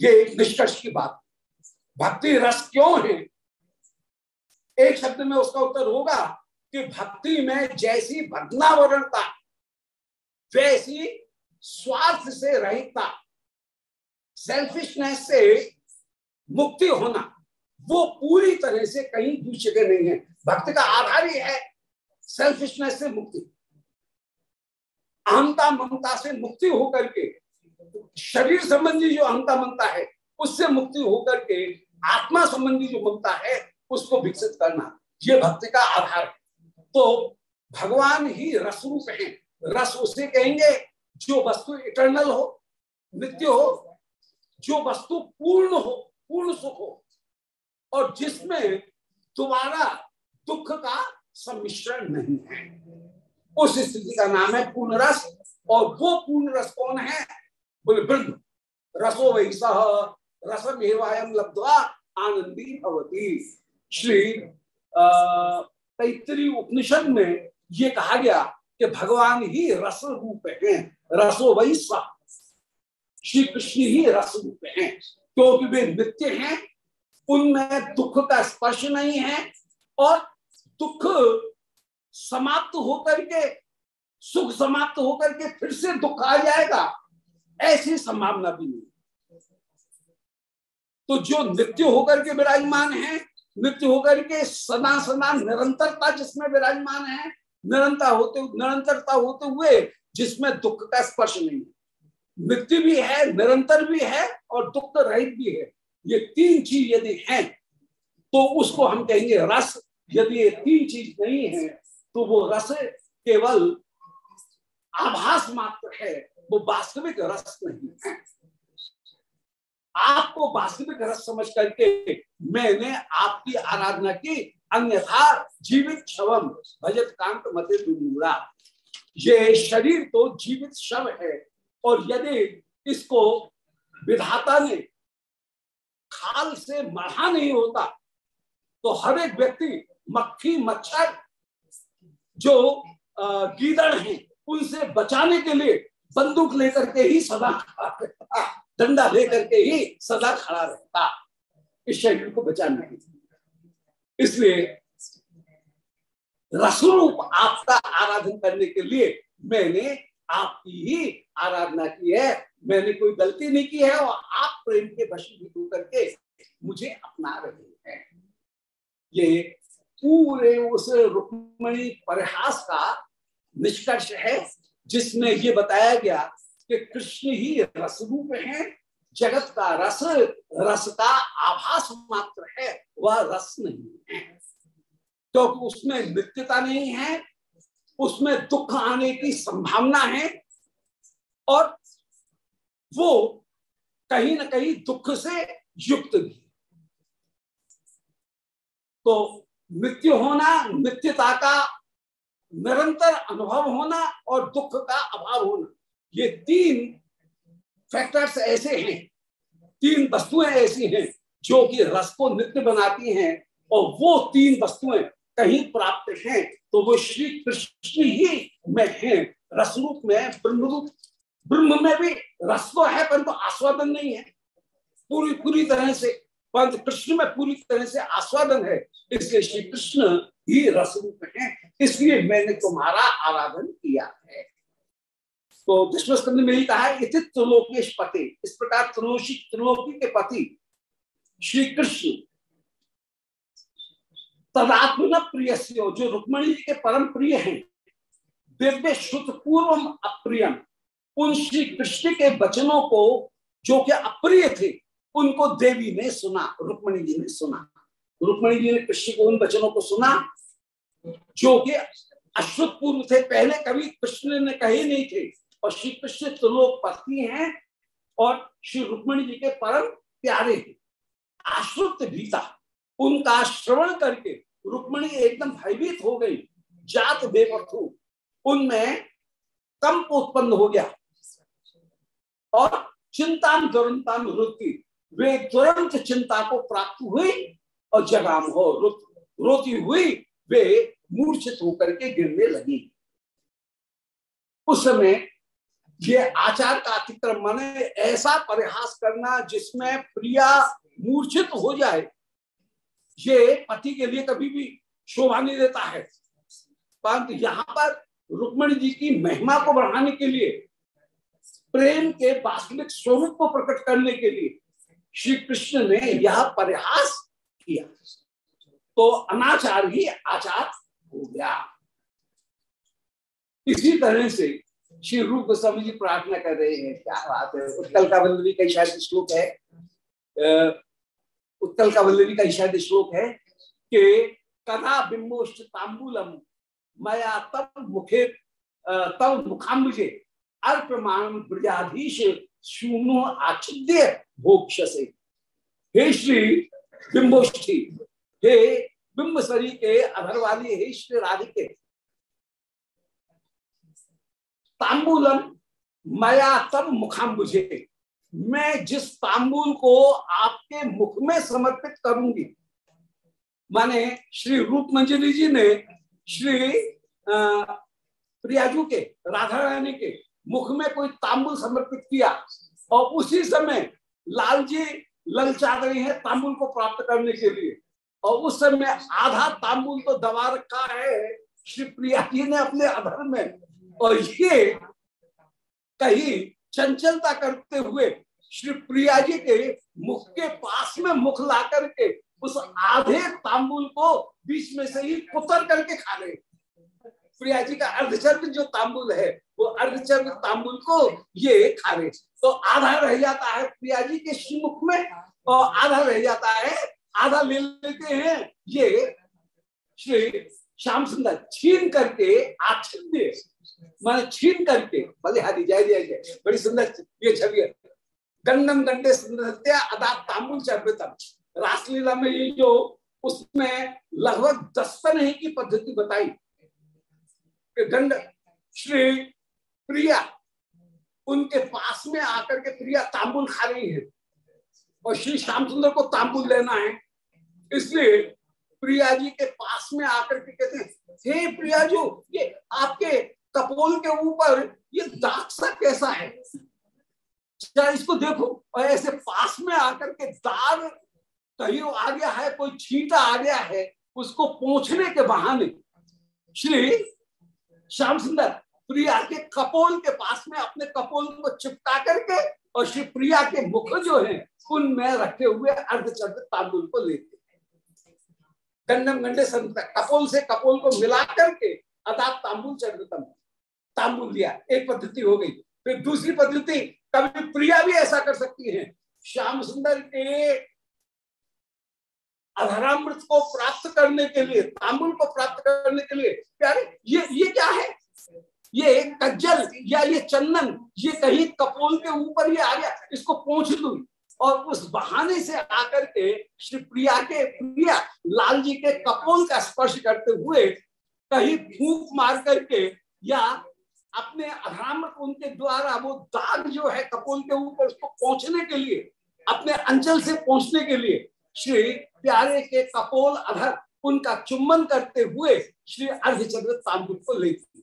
ये एक निष्कर्ष की बात। भक्ति रस क्यों है? एक शब्द में उसका उत्तर होगा कि भक्ति में जैसी भगनावरणता वैसी स्वार्थ से रहितता सेल्फिशनेस से मुक्ति होना, वो पूरी तरह से कहीं दूसरी नहीं है। भक्ति का आधार ही है सेल्फिशनेस से मुक्ति। अहंता ममता से मुक्ति होकर के, शरीर संबंधी जो अहंता ममता है, उससे मुक्ति होकर के, आत्मा संबंधी जो ममता है, उसको विकसित करना, ये भक्ति का आधार है। तो भगवान ही रस रूप है। रस उसे कहेंगे, जो वस्तु इटर्नल हो, नित्य हो, जो वस्तु पूर्ण हो, पूर्ण सुख हो, और जिसमें तुम्हारा दुख का सम्मिश्रण नहीं है। उस स्थिति का नाम है पूर्ण रस और वो पूर्ण रस कौन है? बोले वृद्ध रसो वही सह रसम एवं लब्धवा, आनंदी भवती। श्री तैतरी उपनिषद में ये कहा गया कि भगवान ही रस रूप हैं। रसो वही श्री कृष्ण ही रस रूप हैं। क्योंकि वे नित्य हैं, उनमें दुख का स्पर्श नहीं है, और दुख समाप्त होकर के, सुख समाप्त होकर के फिर से दुख आ जाएगा। ऐसी संभावना भी नहीं। तो जो नित्य होकर के विराजमान है, नित्य होकर के सदा सदा निरंतरता जिसमें विराजमान है, निरंतर होते, निरंतरता होते हुए जिसमें दुख का स्पर्श नहीं है। नित्य भी है, निरंतर भी है और दुख रहित भी है। ये तीन चीज़ यदि है तो उसको हम कहेंगे रस। यदि ये तीन चीज़ नहीं है तो वो रस केवल आभास मात्र है, वो वास्तविक रस नहीं है। आपको वास्तविक रस समझ करके मैंने आपकी आराधना की, अन्यथा जीवित शवम, भजत कांत मते दुमूरा ये शरीर तो जीवित शव है, और यदि इसको विधाता ने खाल से मढ़ा नहीं होता तो हर एक व्यक्ति मक्खी मच्छर जो गीदड़ हैं, उनसे बचाने के लिए बंदूक लेकर के ही सदा खड़ा रहता, डंडा लेकर के ही सदा खड़ा रहता। इस शरीर को बचाने के लिए। इसलिए रसरूप आपका आराधन करने के लिए मैंने आपकी ही आराधना की है। मैंने कोई गलती नहीं की है और आप प्रेम के वशीभूत होकर के मुझे अपना रहे हैं। ये पूरे उस रुक्मणी परिहास का निष्कर्ष है, जिसमें ये बताया गया कि कृष्ण ही रस रूप है, जगत का रस रस का आभास मात्र है, वह रस नहीं है। क्योंकि तो उसमें नित्यता नहीं है, उसमें दुख आने की संभावना है, और वो कहीं ना कहीं दुख से युक्त भी। तो मृत्यु होना नित्यता का निरंतर अनुभव होना और दुख का अभाव होना। ये तीन फैक्टर्स ऐसे हैं, तीन वस्तुएँ ऐसी हैं जो कि रस को नित्य बनाती हैं और वो तीन वस्तुएँ कहीं प्राप्त हैं तो वो श्री कृष्ण ही में है। रस रूप में, ब्रह्म रूप, ब्रह्म में भी रस तो है, परंतु तो आस्वादन नहीं है। पूरी पूरी तरह से परंतु कृष्ण में पूरी तरह से आस्वादन है। इसलिए श्री कृष्ण ही रस रूप है। इसलिए मैंने तुम्हारा आराधन किया है। तो दशम स्कंद में ही कहा है त्रिलोकेश पति। इस प्रकार त्रिलोकी त्रिलोकी के पति श्री कृष्ण तदात्म प्रिय जो रुक्मणी जी के परम प्रिय हैं। दिव्य श्रुत पूर्वम अप्रियम। उन श्री कृष्ण के वचनों को जो कि अप्रिय थे उनको देवी ने सुना, रुक्मणी जी ने सुना। रुक्मणी जी ने कृष्ण को उन वचनों को सुना, जो कि अश्रुत पूर्व थे। पहले कभी कृष्ण ने कहे नहीं थे। और श्री कृष्ण त्रिलोक पत्नी हैं और श्री रुक्मणी जी के परम प्यारे हैं। आश्रुत भी था उनका श्रवण करके रुक्मणी एकदम भयभीत हो गई। जात बेपर्थु उनमें कंप उत्पन्न हो गया। और चिंता दुरंता वृत्ति वे तुरंत चिंता को प्राप्त हुई और जगाम हो रोती हुई वे मूर्छित होकर के गिरने लगी। उस समय ये आचार का अतिक्रम माने ऐसा परिहास करना जिसमें प्रिया मूर्छित हो जाए, ये पति के लिए कभी भी शोभा नहीं देता है। परंतु यहाँ पर रुक्मणी जी की महिमा को बढ़ाने के लिए, प्रेम के वास्तविक स्वरूप को प्रकट करने के लिए श्री कृष्ण ने यह परिहास किया। तो अनाचार ही आचार हो गया। इसी तरह से श्री रूप गोस्वामी जी प्रार्थना कर रहे हैं, क्या बात है। उत्कल का वल्लवी का शायद श्लोक है। उत्कल का वल्लवी का शायद श्लोक है कि कदा बिंबोष्ट तांबूलम मया तब मुखे तब मुखाम्बुजे अर्प्रमाण ब्रजाधीश शूनो आच्छिद्य भोक्ष से हे श्री बिंबोष्ठी, हे बिंबसरी के अधर वाली हे श्री राधिके। तांबूलम मया तब मुखाम्बुझे मैं जिस तांबूल को आपके मुख में समर्पित करूँगी, माने श्री रूप मंजरी जी ने श्री प्रियाजू के, राधा रानी के मुख में कोई तांबुल समर्पित किया और उसी समय लाल जी ललचा रहे हैं तांबुल को प्राप्त करने के लिए। और उस समय आधा तांबुल तो दबा रखा है, श्री प्रिया जी ने अपने अधर में। और ये कहीं चंचलता करते हुए श्री प्रिया जी के मुख के पास में मुख ला करके उस आधे तांबुल को बीच में से ही कुतर करके खा रहे। प्रिया जी का अर्धचर्म जो तांबुल है, वो अर्धचर्म तांबुल को ये खा रहे तो आधा रह जाता है प्रिया जी के श्रीमुख में और आधा रह जाता है, आधा ले लेते हैं ये श्री श्याम सुंदर। छीन करके आच्छिद्य, मान छीन करके, भले हाथी जय जय जय, बड़ी सुंदर ये छवि है। गंडम गंडे सुंदर अदा तांबुल चर्पितम रासलीला में ये जो, उसमें लगभग दस तरह की पद्धति बताई। गंड श्री प्रिया, उनके पास में आकर के प्रिया तांबुल खा रही है। और श्री श्याम सुंदर को तांबुल लेना है। इसलिए प्रिया जी के पास में आकर के कहते हैं, हे प्रिया जो, ये आपके कपोल के ऊपर ये दाग सा कैसा है? क्या इसको देखो, और ऐसे पास में आकर के दाग कहीं आ गया है, कोई छींटा आ गया है, उसको पहुँचने के बहाने श्री श्याम सुंदर, प्रिया के कपोल के पास में अपने कपोल को चिपका करके और श्री प्रिया के मुख जो है उनमें रखे हुए अर्धचंद्र तांबुल को लेते गंडम गंडे कपोल से कपोल को मिला करके अदात तांबुल चंद्रतम तांबुल दिया, एक पद्धति हो गई। फिर दूसरी पद्धति, कभी प्रिया भी ऐसा कर सकती है। श्याम सुंदर के अधरामृत को प्राप्त करने के लिए, तांबुल को प्राप्त करने के लिए प्यारे ये ये क्या है? ये कज्जल या ये चंदन, ये कहीं कपोल के ऊपर ही आ गया, इसको पहुँच दू। और उस बहाने से आकर के श्री प्रिया के, प्रिया, लाल जी के कपोल का स्पर्श करते हुए कहीं फूक मार करके या अपने अधरामृत उनके द्वारा वो दाग जो है कपोल के ऊपर उसको पहुँचने के लिए, अपने अंचल से पहुँचने के लिए श्री प्यारे के कपोल अधर उनका चुम्बन करते हुए श्री अर्धचंद्र तांबुल को लेती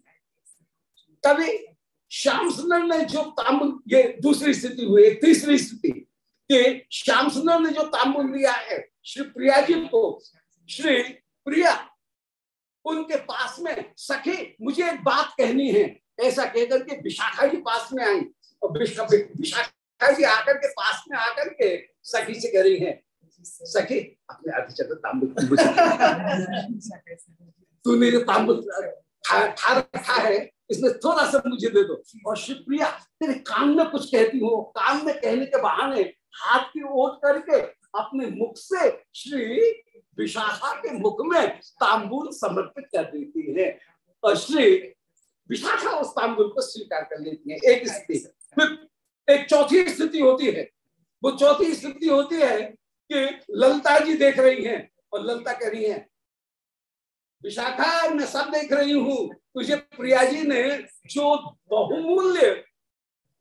तभी श्याम सुंदर ने जो तांबुल, ये दूसरी स्थिति हुई तीसरी स्थिति, कि श्याम सुंदर ने जो तांबुल लिया है, श्री प्रिया जी को, श्री प्रिया, उनके पास में, सखी, मुझे एक बात कहनी है। ऐसा कहकर के विशाखा जी पास में आई, और विशाखा जी आकर के पास में आकर के सखी से कह रही है सखी अपने तांबुल तूने जो तांबुल खा रखा है इसमें थोड़ा सा मुझे दे दो और शिवप्रिया तेरे कान में कुछ कहती हो कान में कहने के बहाने हाथ की ओट करके अपने मुख से श्री विशाखा के मुख में तांबुल समर्पित कर देती है और श्री विशाखा उस तांबूल को स्वीकार कर लेती है एक स्थिति फिर एक चौथी स्थिति होती है वो चौथी स्थिति होती है कि ललता जी देख रही हैं और ललता कह रही है विशाखा मैं सब देख रही हूँ, तुझे प्रिया जी ने जो बहुमूल्य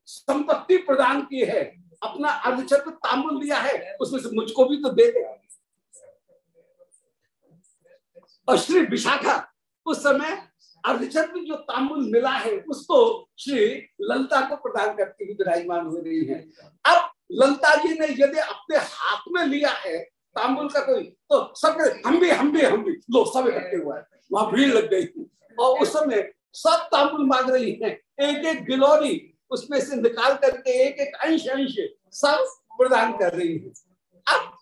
संपत्ति प्रदान की है, अपना अर्धचक्र तांबुल दिया है, उसमें से मुझको भी तो दे दे। और श्री विशाखा, उस समय अर्धचक्र जो तांबुल मिला है, उसको श्री ललता को प्रदान करती हुई विराजमान हो रही है। अब ललता जी ने यदि अपने हाथ में लिया है, तांबुल का कोई तो सब हम भी हम भी हम भी। लोग सब इकट्ठे हुआ है। वहाँ भीड़ लग गई और उस समय सब तांबुल मांग रही है। एक एक गिलोरी उसमें से निकाल करके एक एक अंश अंश सब प्रदान कर रही है। अब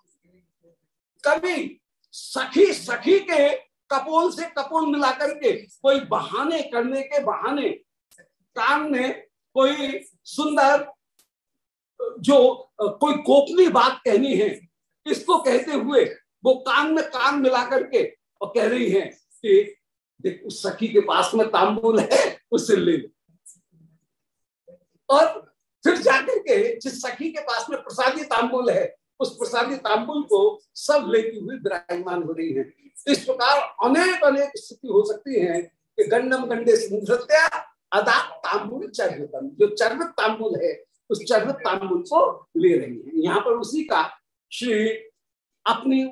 कभी सखी सखी के कपोल से कपोल मिला करके कोई बहाने करने के बहाने, कान में कोई सुंदर जो कोई गोपनीय बात कहनी है, इसको कहते हुए वो कान में कान मिला करके और कह रही है कि, देख, उस सखी के पास में तांबूल है उससे ले और फिर जाकर के जिस सखी के पास में प्रसादी तांबुल है, उस प्रसादी तांबुल को सब लेती हुई विराजमान हो रही है। इस प्रकार अनेक अनेक स्थिति हो सकती है कि गंडम गंडे नृत्या अदा तांबुल चर्वितम। जो चर्वित तांबुल है उस चर्वित तांबुल को ले रही है। यहाँ पर उसी का श्री अपनी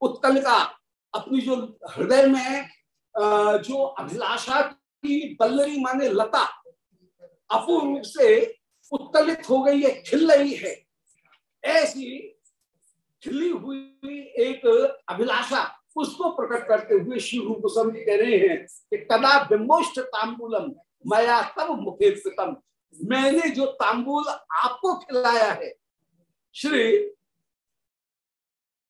उत्कल का, अपनी जो हृदय में जो अभिलाषा की बल्लरी माने लता अपूर्ण से उत्कलित हो गई है, खिल रही है। ऐसी खिली हुई एक अभिलाषा उसको प्रकट करते हुए श्री रूप गोस्वामी कह रहे हैं कि कदा बिमोष्ट तांबूलम मया तब मुखे मैंने जो तांबूल आपको खिलाया है, श्री,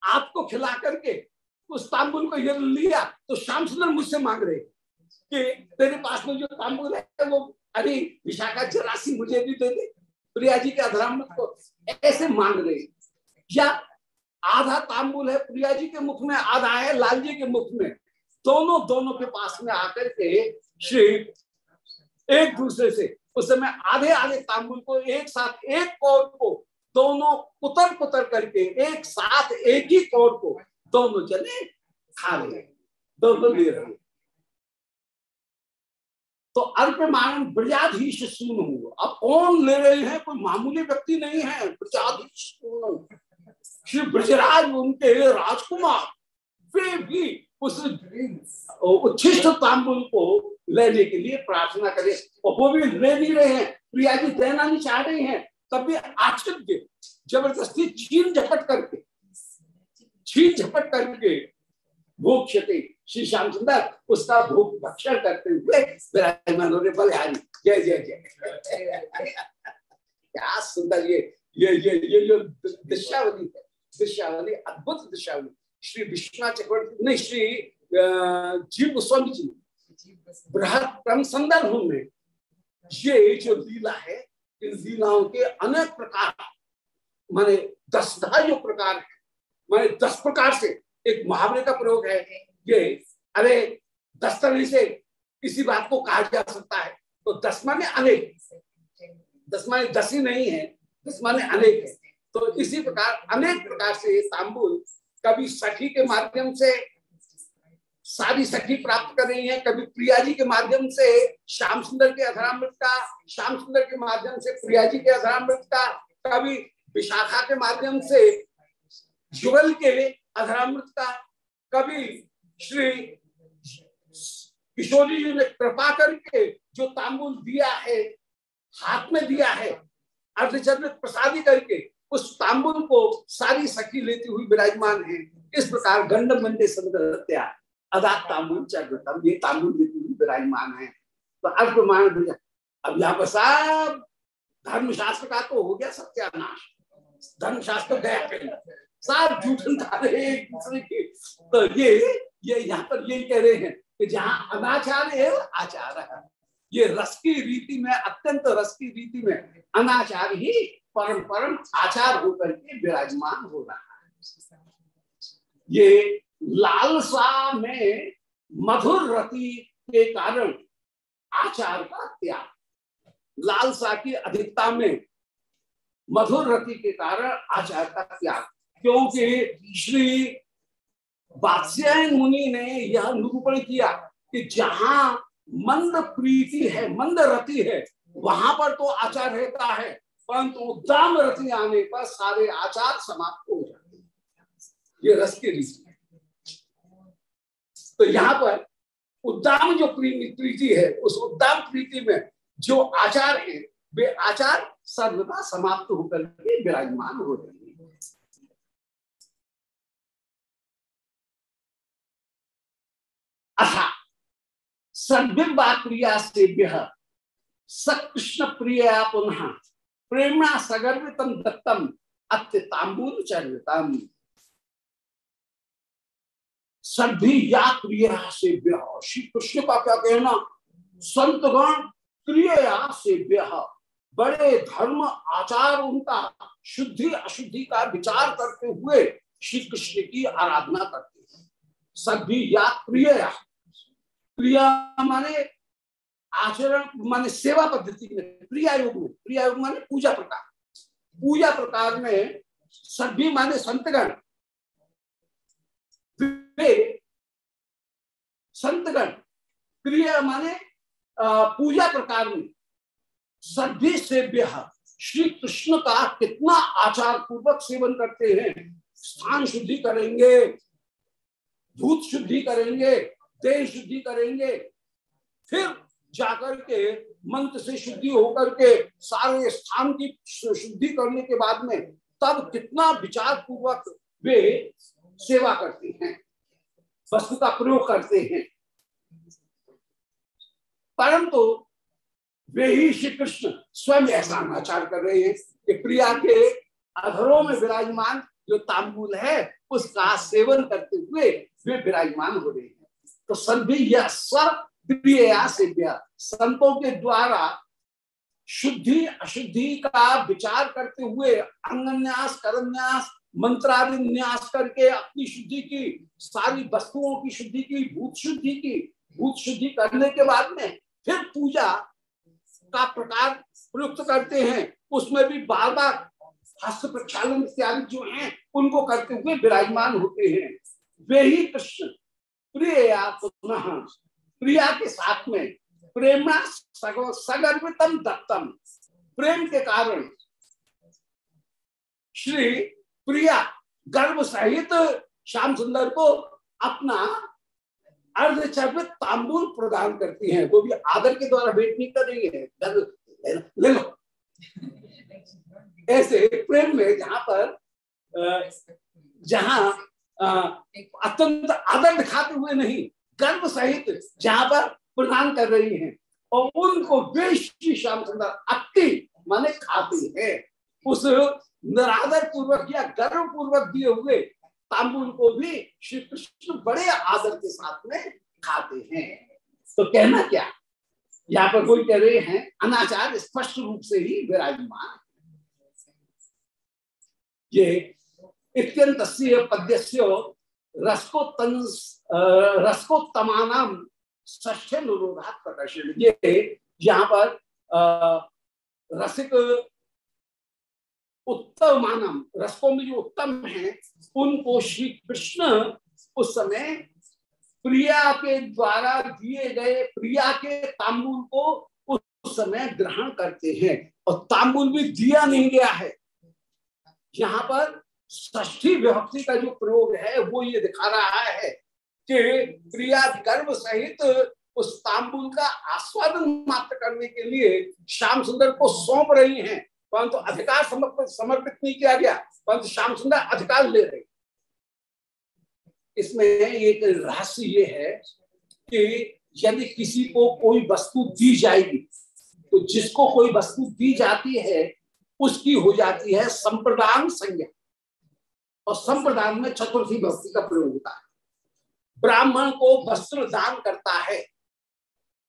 आपको खिला करके उस तांबुल को यदि लिया तो श्याम सुंदर मुझसे मांग रहे कि तेरे पास में जो तांबुल है, वो अरे विशाखा जरासी मुझे भी दे दे, प्रिया जी के अधरामृत को ऐसे मांग रहे। या आधा तांबुल है प्रिया जी के मुख में, आधा है लाल जी के मुख में। दोनों दोनों के पास में आकर के श्री, एक दूसरे से उस समय आधे आधे तांबुल को एक साथ, एक कौर को दोनों कुतर कुतर करके एक साथ, एक ही कौर को दोनों जने खा रहे दोनों ले रहे। तो अल्पमान ब्रजाधीश सुन अब कौन ले रहे हैं? कोई मामूली व्यक्ति नहीं है। ब्रजाधीश श्री ब्रजराज उनके राजकुमार। वे भी उस उच्छिष्ट तांबुल को लेने के लिए प्रार्थना करें। और वो भी ले नहीं रहे हैं, प्रिया जी देना नहीं चाह रही हैं। तब भी आश्चर्य, ज़बरदस्ती छीन झपट करके, छीन झपट करके भोग क्षति श्री श्याम सुंदर, उसका भोग भक्षण करते हुए विराजमान हो रहे, बलिहारी, जय जय जय। क्या सुंदर ये ये ये ये जो दृश्यावली है, दृश्यावली, अद्भुत दृश्यावली। श्री विश्वनाथ चक्रवर्ती नहीं, श्री जीव गोस्वामी जी। बृहद संदर्भ में ये जो लीला है, इन लीलाओं के अनेक प्रकार, माने दसधा जो प्रकार है। माने दस प्रकार से एक मुहावरे का प्रयोग है। ये, अरे दस तरह से इसी बात को कहा जा सकता है तो दस माने अनेक। दस माने दस ही नहीं है दस माने अनेक है। तो इसी प्रकार अनेक प्रकार से तांबुल कभी सखी के माध्यम से सारी सखी प्राप्त कर रही है, कभी प्रिया जी के माध्यम से श्याम सुंदर के अधरामृत का श्याम सुंदर के माध्यम से प्रिया जी के अधरामृत का कभी विशाखा के माध्यम से जुगल के अधरामृत का कभी श्री किशोरी जी ने कृपा करके जो तांबुल दिया है, हाथ में दिया है, अर्धचंद्र प्रसादी करके उस तांबुल को सारी सखी लेती हुई विराजमान है। इस प्रकार गंड मंडे संग्रहत्या अदा तांबुल चक्रतम ये तांबुल लेती हुई विराजमान है। तो अल्पमान अब यहाँ पर सब धर्मशास्त्र का तो हो गया सत्यानाश। धर्मशास्त्र गया कहीं। सब के। तो ये ये यहाँ पर ये कह रहे हैं कि जहाँ अनाचार है आचार है। ये रस की रीति में, अत्यंत रस की रीति में अनाचार ही परम परम आचार होकर के विराजमान हो रहा है। ये लालसा में मधुर रति के कारण आचार का त्याग। लालसा की अधिकता में मधुर रति के कारण आचार का त्याग। क्योंकि श्री बादशाह मुनि ने यह निरूपण किया कि जहाँ मंद प्रीति है, मंद रति है, वहाँ पर तो आचार रहता है। परंतु उद्दाम रति आने पर सारे आचार समाप्त हो जाते ये रस की रीति तो यहाँ पर उद्दाम जो प्रीति है, उस उद्दाम प्रीति में जो आचार है, वे आचार सर्वदा समाप्त होकर के विराजमान हो रहे हैं। अथा प्रिया से सकृष्ण प्रिया पुनः प्रेरणा सगर्वितम दत्तम अत्य तांबूल चरितम सभी या क्रिया से ब्याह। श्री कृष्ण का क्या कहना? संतगण क्रिया से ब्याह। बड़े धर्म, आचार उनका शुद्धि अशुद्धि का विचार करते हुए श्री कृष्ण की आराधना करते हैं। सभी या क्रिया। क्रिया माने आचरण माने सेवा पद्धति में क्रिया योग में क्रिया योग माने पूजा प्रकार। पूजा प्रकार में सभी माने संतगण। संतगण क्रिया माने पूजा प्रकार में सभी सेव्य श्री कृष्ण का कितना आचार पूर्वक सेवन करते हैं। स्थान शुद्धि करेंगे, भूत शुद्धि करेंगे, देह शुद्धि करेंगे, फिर जाकर के, मंत्र से शुद्धि होकर के, सारे स्थान की शुद्धि करने के बाद में, तब कितना विचार पूर्वक वे सेवा करते हैं, वस्तु का प्रयोग करते हैं। परंतु, वे ही श्री कृष्ण स्वयं ऐसा आचार कर रहे हैं कि प्रिया के अधरों में विराजमान जो तांबूल है, उसका सेवन करते हुए वे विराजमान हो रहे हैं। तो सभी यह सब प्रिया से संतों के द्वारा शुद्धि, अशुद्धि का विचार करते हुए अंगन्यास, करन्यास, मंत्रादि न्यास करके अपनी शुद्धि की, सारी वस्तुओं की शुद्धि की, भूत शुद्धि की, भूत शुद्धि करने के बाद में फिर पूजा का प्रकार प्रयुक्त करते हैं। उसमें भी बार बार हस्त प्रक्षालन इत्यादि जो हैं, उनको करते हुए विराजमान होते हैं। वे ही कृष्ण प्रिया पुनः। प्रिया के साथ में, प्रेमा सगर्भितम दत्तम। प्रेम के कारण श्री प्रिया गर्भ सहित श्याम सुंदर को अपना अर्धचर्वित तांबूल प्रदान करती हैं। वो भी आदर के द्वारा भेंट नहीं करेंगे। ले लो ऐसे प्रेम में जहाँ पर जहाँ अत्यंत आदर दिखाते हुए नहीं गर्भ सहित जहाँ पर प्रदान कर रही हैं और उनको वे श्याम सुंदर अति माने खाते हैं। उस निरादर पूर्वक या गर्व पूर्वक दिए हुए तांबुल को भी श्री कृष्ण बड़े आदर के साथ में खाते हैं। तो कहना क्या? यहाँ पर कोई कह रहे हैं अनाचार स्पष्ट रूप से ही विराजमान ये इत्यंत पद्य रसकोत्तन रसकोत्तमान ष्ठ अनुरोधात प्रदर्शन ये यहाँ पर रसिक उत्तमानम, रसकों में जो उत्तम है, उनको श्री कृष्ण उस समय प्रिया के द्वारा दिए गए, प्रिया के तांबुल को उस समय ग्रहण करते हैं। और तांबुल भी दिया नहीं गया है। यहाँ पर ष्ठी विभक्ति का जो प्रयोग है, वो ये दिखा रहा है कि क्रिया गर्भ सहित उस तांबुल का आस्वादन मात्र करने के लिए श्याम सुंदर को सौंप रही हैं। परंतु तो अधिकार समर्पित समर्पित नहीं किया गया, परंतु तो श्याम सुंदर अधिकार ले रहे इसमें एक रहस्य ये है कि यदि किसी को कोई वस्तु दी जाएगी तो जिसको कोई वस्तु दी जाती है, उसकी हो जाती है संप्रदान संज्ञा। और संप्रदान में चतुर्थी भक्ति का प्रयोग होता है। ब्राह्मण को वस्त्र दान करता है।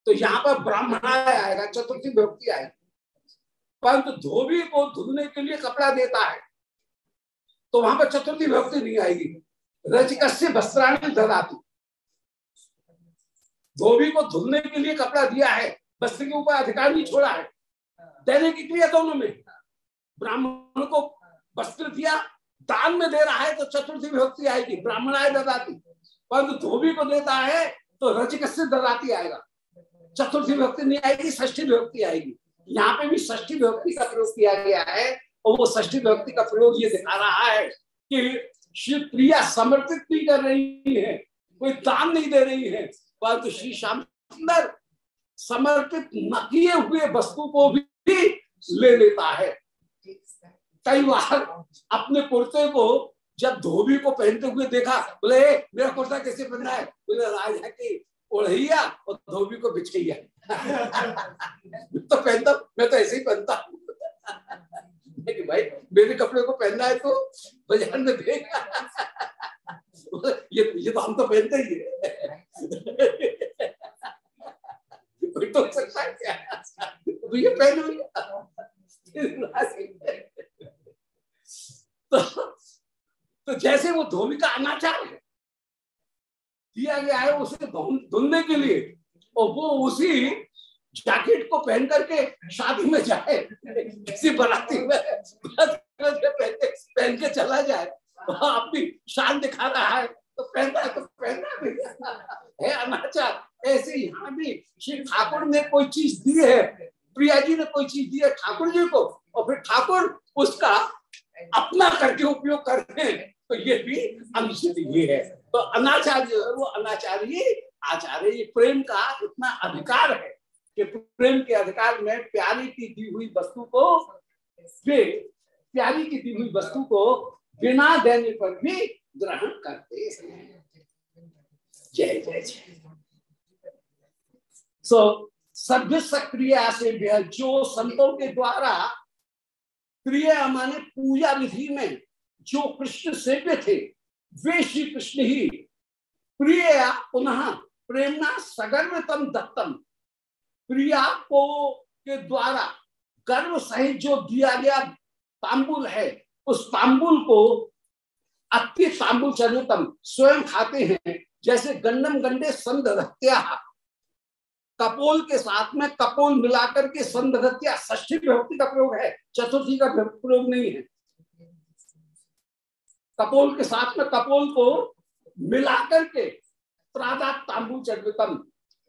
तो यहाँ पर ब्राह्मण आएगा, चतुर्थी विभक्ति आएगी। परंतु धोबी को धुलने के लिए कपड़ा देता है। तो वहाँ पर चतुर्थी विभक्ति नहीं आएगी। रजक से वस्त्राणी ददाती। धोबी को धुलने के लिए कपड़ा दिया है। वस्त्र के ऊपर अधिकार नहीं छोड़ा है। देने की क्रिया दोनों में। ब्राह्मण को वस्त्र दिया दान में दे रहा है तो चतुर्थी विभक्ति आएगी ब्राह्मणाय ददाती। परंतु धोबी को देता है तो रजक से ददाती आएगा। चतुर्थी विभक्ति नहीं आएगी, षष्ठी विभक्ति आएगी। यहाँ पे भी षष्ठी विभक्ति का प्रयोग किया गया है और वो षष्ठी विभक्ति का प्रयोग ये दिखा रहा है कि श्री प्रिया समर्पित नहीं कर रही है, कोई दान नहीं दे रही है, परंतु श्री श्याम सुंदर समर्पित न किए हुए वस्तु को भी ले लेता है। कई बार अपने कुर्ते को जब धोबी को पहनते हुए देखा, बोले मेरा कुर्ता कैसे पहना है? बोले, राजा की ओढ़ैया और धोबी को बिछैया तो पहनता, मैं तो ऐसे ही पहनता हूँ। भाई, मेरे कपड़े को पहनना है तो बाज़ार में देख। ये ये तो हम तो पहनते ही है। कोई तो सकता है क्या? तो ये पहन तो, तो जैसे वो धोबी का अनाचार है। दिया गया है उसे धुलने के लिए। और वो उसी जैकेट को पहन करके शादी में जाए किसी बराती में पहन के चला जाए। वहाँ अपनी शान दिखा रहा है। तो पहनता है तो पहनना है। अनाचार। ऐसे यहाँ भी श्री ठाकुर ने कोई चीज़ दी है। प्रिया जी ने कोई चीज़ दी है ठाकुर जी को। और फिर ठाकुर उसका अपना करके उपयोग करते हैं। तो ये भी अनुचित ये है। तो अनाचार जो है वो अनाचारी आचार्य, ये प्रेम का इतना अधिकार है कि प्रेम के अधिकार में प्यारी की दी हुई वस्तु को वे, प्यारी की दी हुई वस्तु को बिना देने पर भी ग्रहण करते हैं। जय जय जय। सो सभ्य सक्रिया से जो संतों के द्वारा क्रिया माने पूजा विधि में जो कृष्ण सेव्य थे, वे श्री कृष्ण ही। प्रिय पुनः प्रेमना सगर्वतम दत्तम। प्रिया को के द्वारा गर्व सहित जो दिया गया तांबुल है, उस तांबुल को अति तांबुल चरितम स्वयं खाते हैं, जैसे गंडम गंडे संध्या कपोल के साथ में कपोल मिलाकर के संध्या ष्ठी विभक्ति का प्रयोग है, चतुर्थी का प्रयोग नहीं है। कपोल के साथ में कपोल को मिलाकर के प्रादा तांबुल चर्वितम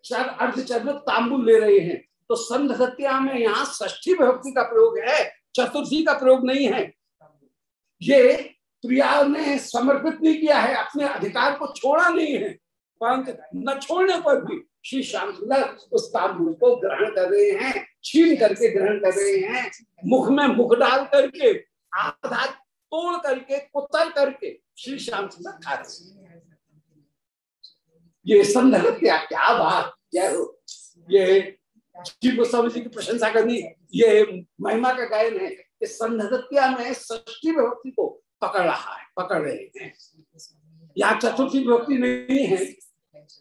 चार अर्ध चर्वित तांबुल ले रहे हैं। तो संध्या में यहाँ ष्ठी विभक्ति का प्रयोग है, चतुर्थी का प्रयोग नहीं है। ये प्रिया ने समर्पित नहीं किया है, अपने अधिकार को छोड़ा नहीं है। परंतु न छोड़ने पर भी श्री श्याम सुंदर उस तांबुल को ग्रहण कर रहे हैं, छीन करके ग्रहण कर रहे हैं। मुख में मुख डाल करके आधा करके, कुतर करके श्री श्याम सुंदर खा रहे ये संदर्भ क्या क्या बात जय हो? ये शिव गोस्वामी जी की प्रशंसा करनी, ये महिमा का गायन है कि संध्या में ष्ठी विभक्ति को पकड़ रहा है, पकड़ रहे हैं। यहाँ चतुर्थी विभक्ति नहीं है,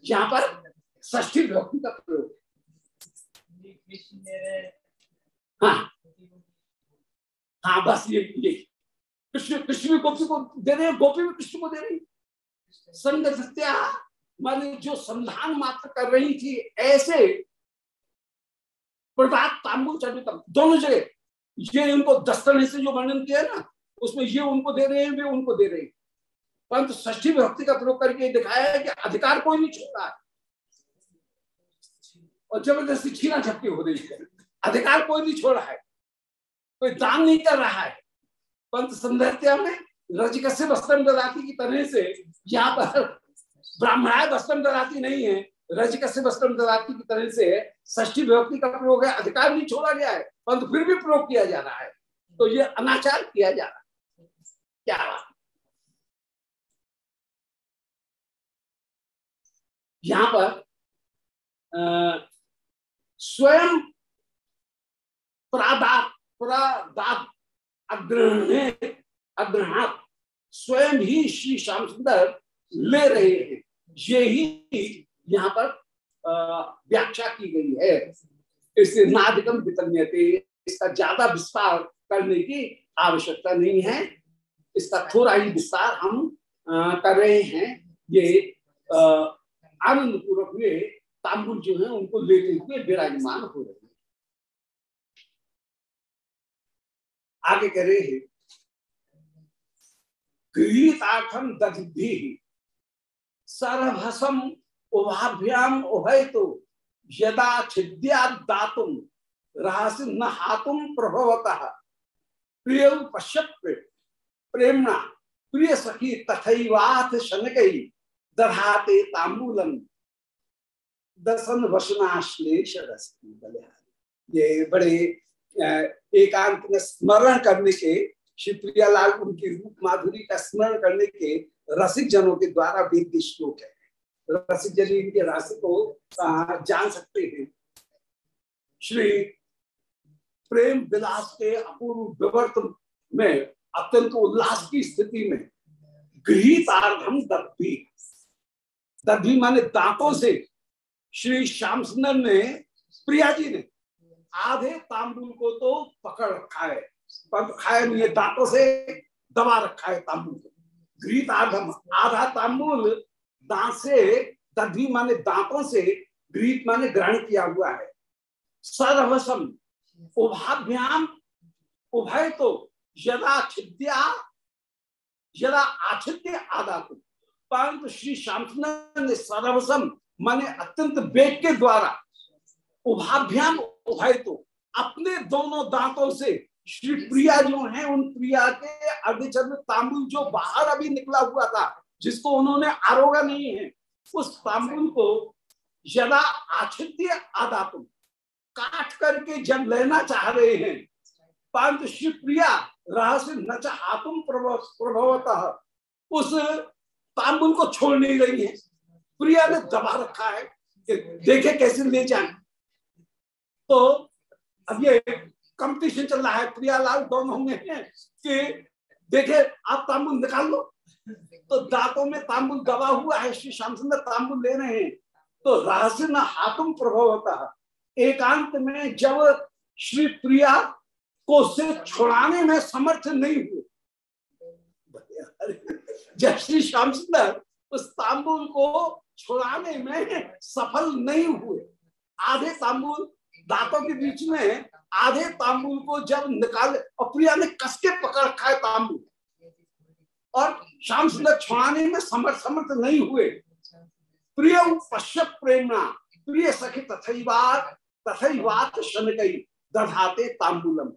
यहाँ पर ष्ठी विभक्ति का प्रयोग। हाँ। हाँ बस ये ये। कृष्ण कृष्ण भी गोपी को दे रहे हैं, गोपी भी कृष्ण को दे रही। संध्या माने जो संधान मात्र कर रही थी, ऐसे प्रदात तांबुल चरितम दोनों जगह। ये उनको दस्तन से जो वर्णन किया ना, उसमें ये उनको दे रहे हैं, वे उनको दे रहे हैं। परंतु ष्ठी विभक्ति का प्रयोग करके दिखाया है कि अधिकार कोई नहीं छोड़ रहा है। और ज़बरदस्ती छीना छपकी हो रही है। अधिकार कोई नहीं छोड़ रहा है। कोई दान नहीं कर रहा है। परंतु संध्या में रजिक से वस्त्रम ददाती की तरह से यहाँ पर ब्राह्मणाय वस्त्रम ददाती नहीं है। रजिक से वस्त्रम ददाती की तरह से ष्ठी विभक्ति का प्रयोग है, अधिकार नहीं छोड़ा गया है परंतु फिर भी प्रयोग किया जा रहा है। तो ये अनाचार किया जा रहा है। क्या बात? यहाँ पर स्वयं प्रादात प्रादात अग्रहण अग्रहणात स्वयं ही श्री श्याम सुंदर ले रहे हैं। ये ही यहाँ पर व्याख्या की गई है। इसलिए नादिकम वितन्यते, इसका ज़्यादा विस्तार करने की आवश्यकता नहीं है। इसका थोड़ा ही विस्तार हम कर रहे हैं। ये आनंद पूर्वक हुए तांबुल जो है, उनको लेते हुए विराजमान हो रहे आगे कह रहे हैं गृहीतार्थम दधि सरभसम उभाभ्याम उभय तो यदा छिद्या दातुम रहस्य न हातुम प्रभवतः। प्रिय पश्यत प्रेमणा प्रिय सखी तथैवाथ शनकई दधाते तांबूलम दर्शन वसनाश्लेष ये बड़े एकांत में स्मरण करने के श्री प्रियालाल उनकी रूप माधुरी का स्मरण करने के रसिक जनों के द्वारा वेद्य श्लोक है। रसिक जन इनके राशि को जान सकते हैं। श्री प्रेम विलास के अपूर्व विवर्त में, अत्यंत उल्लास की स्थिति में गृहितार्धम दब्बी दब्बी माने दांतों से। श्री श्याम सुंदर ने, प्रिया जी ने आधे तांबुल को तो पकड़ रखा है खाए नहीं है दांतों से दबा रखा है तांबुल को। गृहितार्धम आधा तांबुल दांत से, दधी माने दांतों से गृहित माने ग्रहण किया हुआ है। सर्वसम उभाभ्याम, उभय तो यदा छिद्या, यदा आछिद्य आदा को परंतु श्री श्यामचंद्र ने सर्वसम माने अत्यंत वेग के द्वारा उभाभ्याम उभय तो अपने दोनों दांतों से श्री प्रिया जो है उन प्रिया के अर्धचर में तांबुल जो बाहर अभी निकला हुआ था जिसको उन्होंने आरोगा नहीं है उस तांबुल को यदा आछिद्य आदातुम काट करके जब लेना चाह रहे हैं परंतु श्री प्रिया रहस्य न चाहतुम प्रभवतः उस तांबुल को छोड़ नहीं रही है। प्रिया ने दबा रखा है देखे कैसे ले जाए। तो अब ये कंपटीशन चल रहा है, प्रियालाल दोनों में है कि देखे, आप तांबुल निकाल लो। तो दांतों में तांबुल दबा हुआ है, श्री श्याम सुंदर तांबुल ले रहे हैं। तो रहस्य न हाथुम प्रभाव होता है। एकांत में जब श्री प्रिया को से छुड़ाने में समर्थ नहीं हुए, जब श्री श्याम सुंदर उस तांबुल को छुड़ाने में सफल नहीं हुए, आधे तांबुल दांतों के बीच में आधे तांबुल को जब निकाले, और प्रिया ने कसके पकड़ रखा है तांबुल। और श्याम सुंदर छुड़ाने में समर्थ समर्थ नहीं हुए। प्रिय पश्यत प्रेरणा, प्रिय सखी तथैवात तथैवात शनकई दधाते तांबुलम।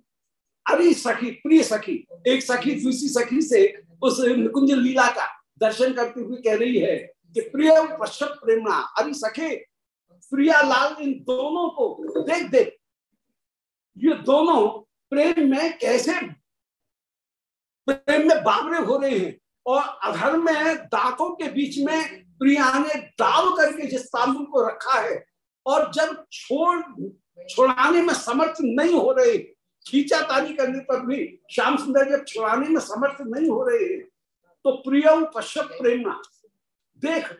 अरे सखी, प्रिय सखी, एक सखी दूसरी सखी से उस निकुंज लीला का दर्शन करते हुए कह रही है कि प्रिय पश्यत प्रेरणा, अरे सखे प्रिया लाल, इन दोनों को देख देख। ये दोनों प्रेम में कैसे प्रेम में बाबरे हो रहे हैं और अधर में दांतों के बीच में प्रिया ने डाल करके जिस तांबुल को रखा है और जब छोड़, छोड़ाने में समर्थ नहीं हो रहे खींचा तानी करने पर भी श्याम सुंदर जब छुड़ाने में समर्थ नहीं हो रहे हैं तो प्रिय पश्यप प्रेरणा देख,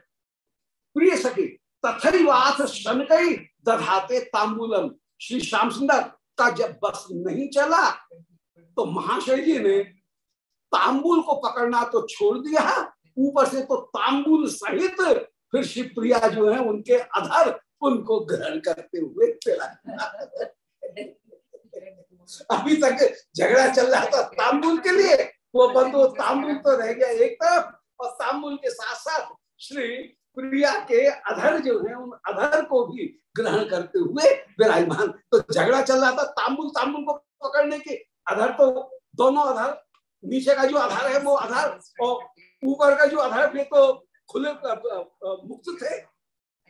प्रिय सके तथैवाथ शनकई दधाते तांबूलम श्री श्याम सुंदर का जब बस नहीं चला तो महाशय जी ने तांबुल को पकड़ना तो छोड़ दिया, ऊपर से तो तांबुल सहित फिर शिवप्रिया जो है, उनके अधर उनको ग्रहण करते हुए चला। अभी तक झगड़ा चल रहा था तांबुल के लिए, वो बंधु तांबुल तो रह गया एक तरफ़, और तांबुल के साथ साथ श्री प्रिया के अधर जो है, उन अधर को भी ग्रहण करते हुए विराजमान। तो झगड़ा चल रहा था तांबुल तांबुल को पकड़ने के अधर तो दोनों अधर, नीचे का जो आधार है वो आधार और ऊपर का जो आधार वे तो खुले मुक्त थे।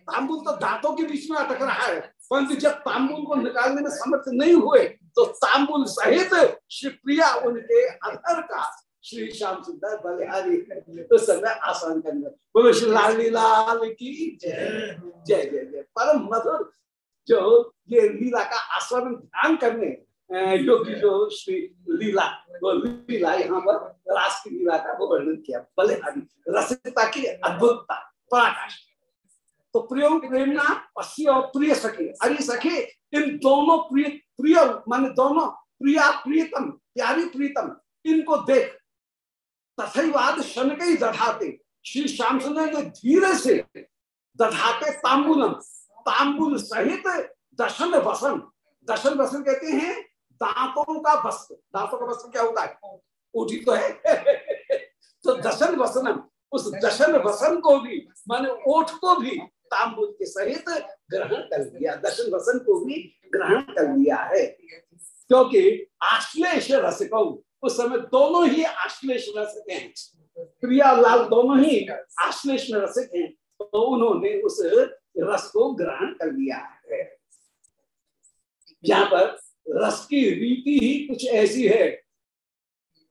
तांबुल तो दांतों के बीच में अटक रहा है, परंतु जब तांबुल को निकालने में समर्थ नहीं हुए तो तांबुल सहित श्री प्रिया उनके अधर का श्री श्याम सुंदर बलिहारी उस समय आसान करने बोलो श्री लाली लाल की जय जय जय जय परम मधुर जो ये लीला का आस्वादन ध्यान करने योगी जो श्री लीला वो लीला यहाँ पर रास की लीला का वो वर्णन किया बलिहारी रसिकता की अद्भुतता पराकाष्ठ तो प्रिय प्रेमना पश्य और प्रिय सखी अरे सखी इन दोनों प्रिय प्रिय माने दोनों प्रिया प्रियतम प्यारी प्रीतम इनको देख तथैवाद शन के ही दढ़ाते श्री श्याम सुंदर ने धीरे से दढ़ाते तांबुलम। तांबुल सहित दर्शन वसन। दर्शन वसन कहते हैं दांतों का वस्त्र। दांतों का वस्त्र क्या होता है? ऊटी तो है। तो दशन वसनम। उस दशन वसन को भी, माने ओठ को भी तांबुल के सहित ग्रहण कर लिया। दशन वसन को भी ग्रहण कर लिया है। क्योंकि आश्लेष रसिक उस समय दोनों ही आश्लेष रसिक हैं प्रिया लाल दोनों ही आश्लेष रसिक हैं तो उन्होंने उस रस को ग्रहण कर लिया है। यहाँ पर रस की रीति ही कुछ ऐसी है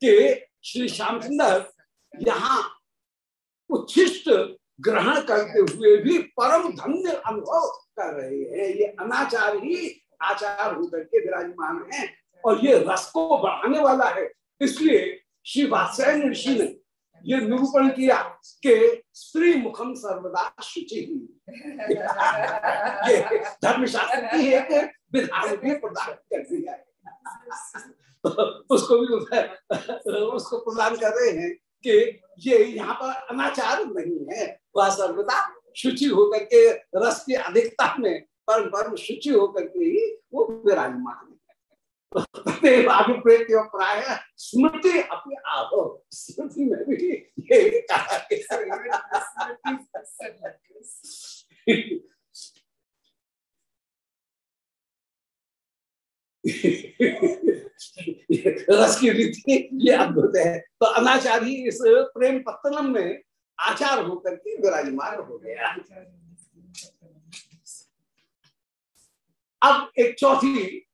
कि श्री श्याम सुंदर यहाँ उच्छिष्ट ग्रहण करते हुए भी परम धन्य अनुभव कर रहे हैं। ये अनाचार ही आचार होकर के विराजमान है और ये रस को बढ़ाने वाला है। इसलिए श्री वात्सायन ऋषि ने ये निरूपण किया कि स्त्री मुखम सर्वदा शुचि ही। धर्मशास्त्र की एक विधान भी प्रदान कर दिया उसको भी उसको प्रदान कर रहे हैं कि ये यहाँ पर अनाचार नहीं है। वह सर्वदा शुचि होकर के रस की अधिकता में परम परम शुचि होकर के ही वो विराजमान प्राय स्मृति, अपनी आहो, स्मृति में भी ये रस की रीति, ये अद्भुत है। तो अनाचारी इस प्रेम पत्तनम में आचार होकर के विराजमान हो गया। अब एक चौथी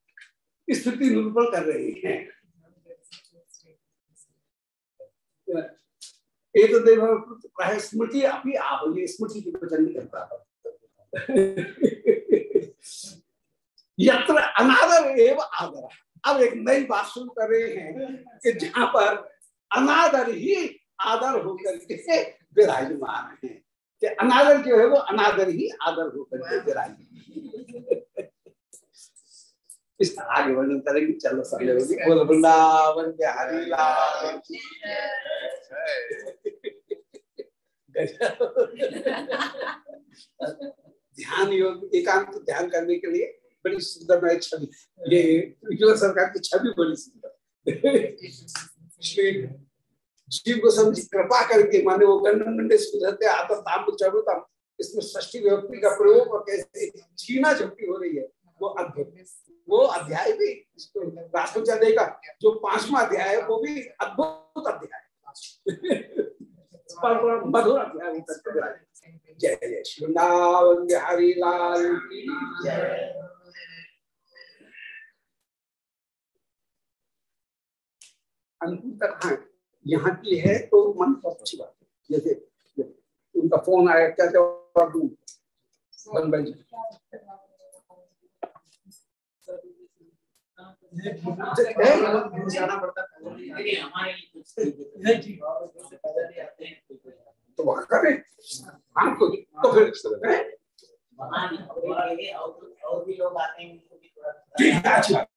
स्थिति निरूपण कर रहे हैं। एक तो प्राय स्मृति अभी आप ये स्मृति की वचन नहीं करता यत्र अनादर एवं आदर। अब एक नई बात शुरू कर रहे हैं कि जहाँ पर अनादर ही आदर होकर के विराजमान है। कि अनादर जो है वो अनादर ही आदर होकर के विराजमान इस आगे वर्णन करेंगे चलो होगी बोल वृंदावन बिहारी लाल। ध्यान योग एकांत ध्यान करने के लिए बड़ी सुंदर मैं छवि। ये योग सरकार की छवि बड़ी सुंदर। श्री जीव को समझ कृपा करके माने वो गंडे सुधरते आदर ताम चरुतम इसमें ष्ठी विभक्ति का प्रयोग और कैसे छीना झपटी हो रही है वो अद्भुत। वो अध्याय भी राष्ट्रपति देगा जो पांचवा अध्याय है, वो भी अद्भुत अध्याय मधुर अध्याय जय जय श्री वृंदावन बिहारी लाल की अनुकूलता कहाँ है, यहाँ की है तो मन को अच्छी बात है। जैसे उनका फ़ोन आया क्या जवाब दू बन जी तो वहाँ करें हाँ तो, तो फिर
और भी लोग आते हैं
ठीक है अच्छी। बात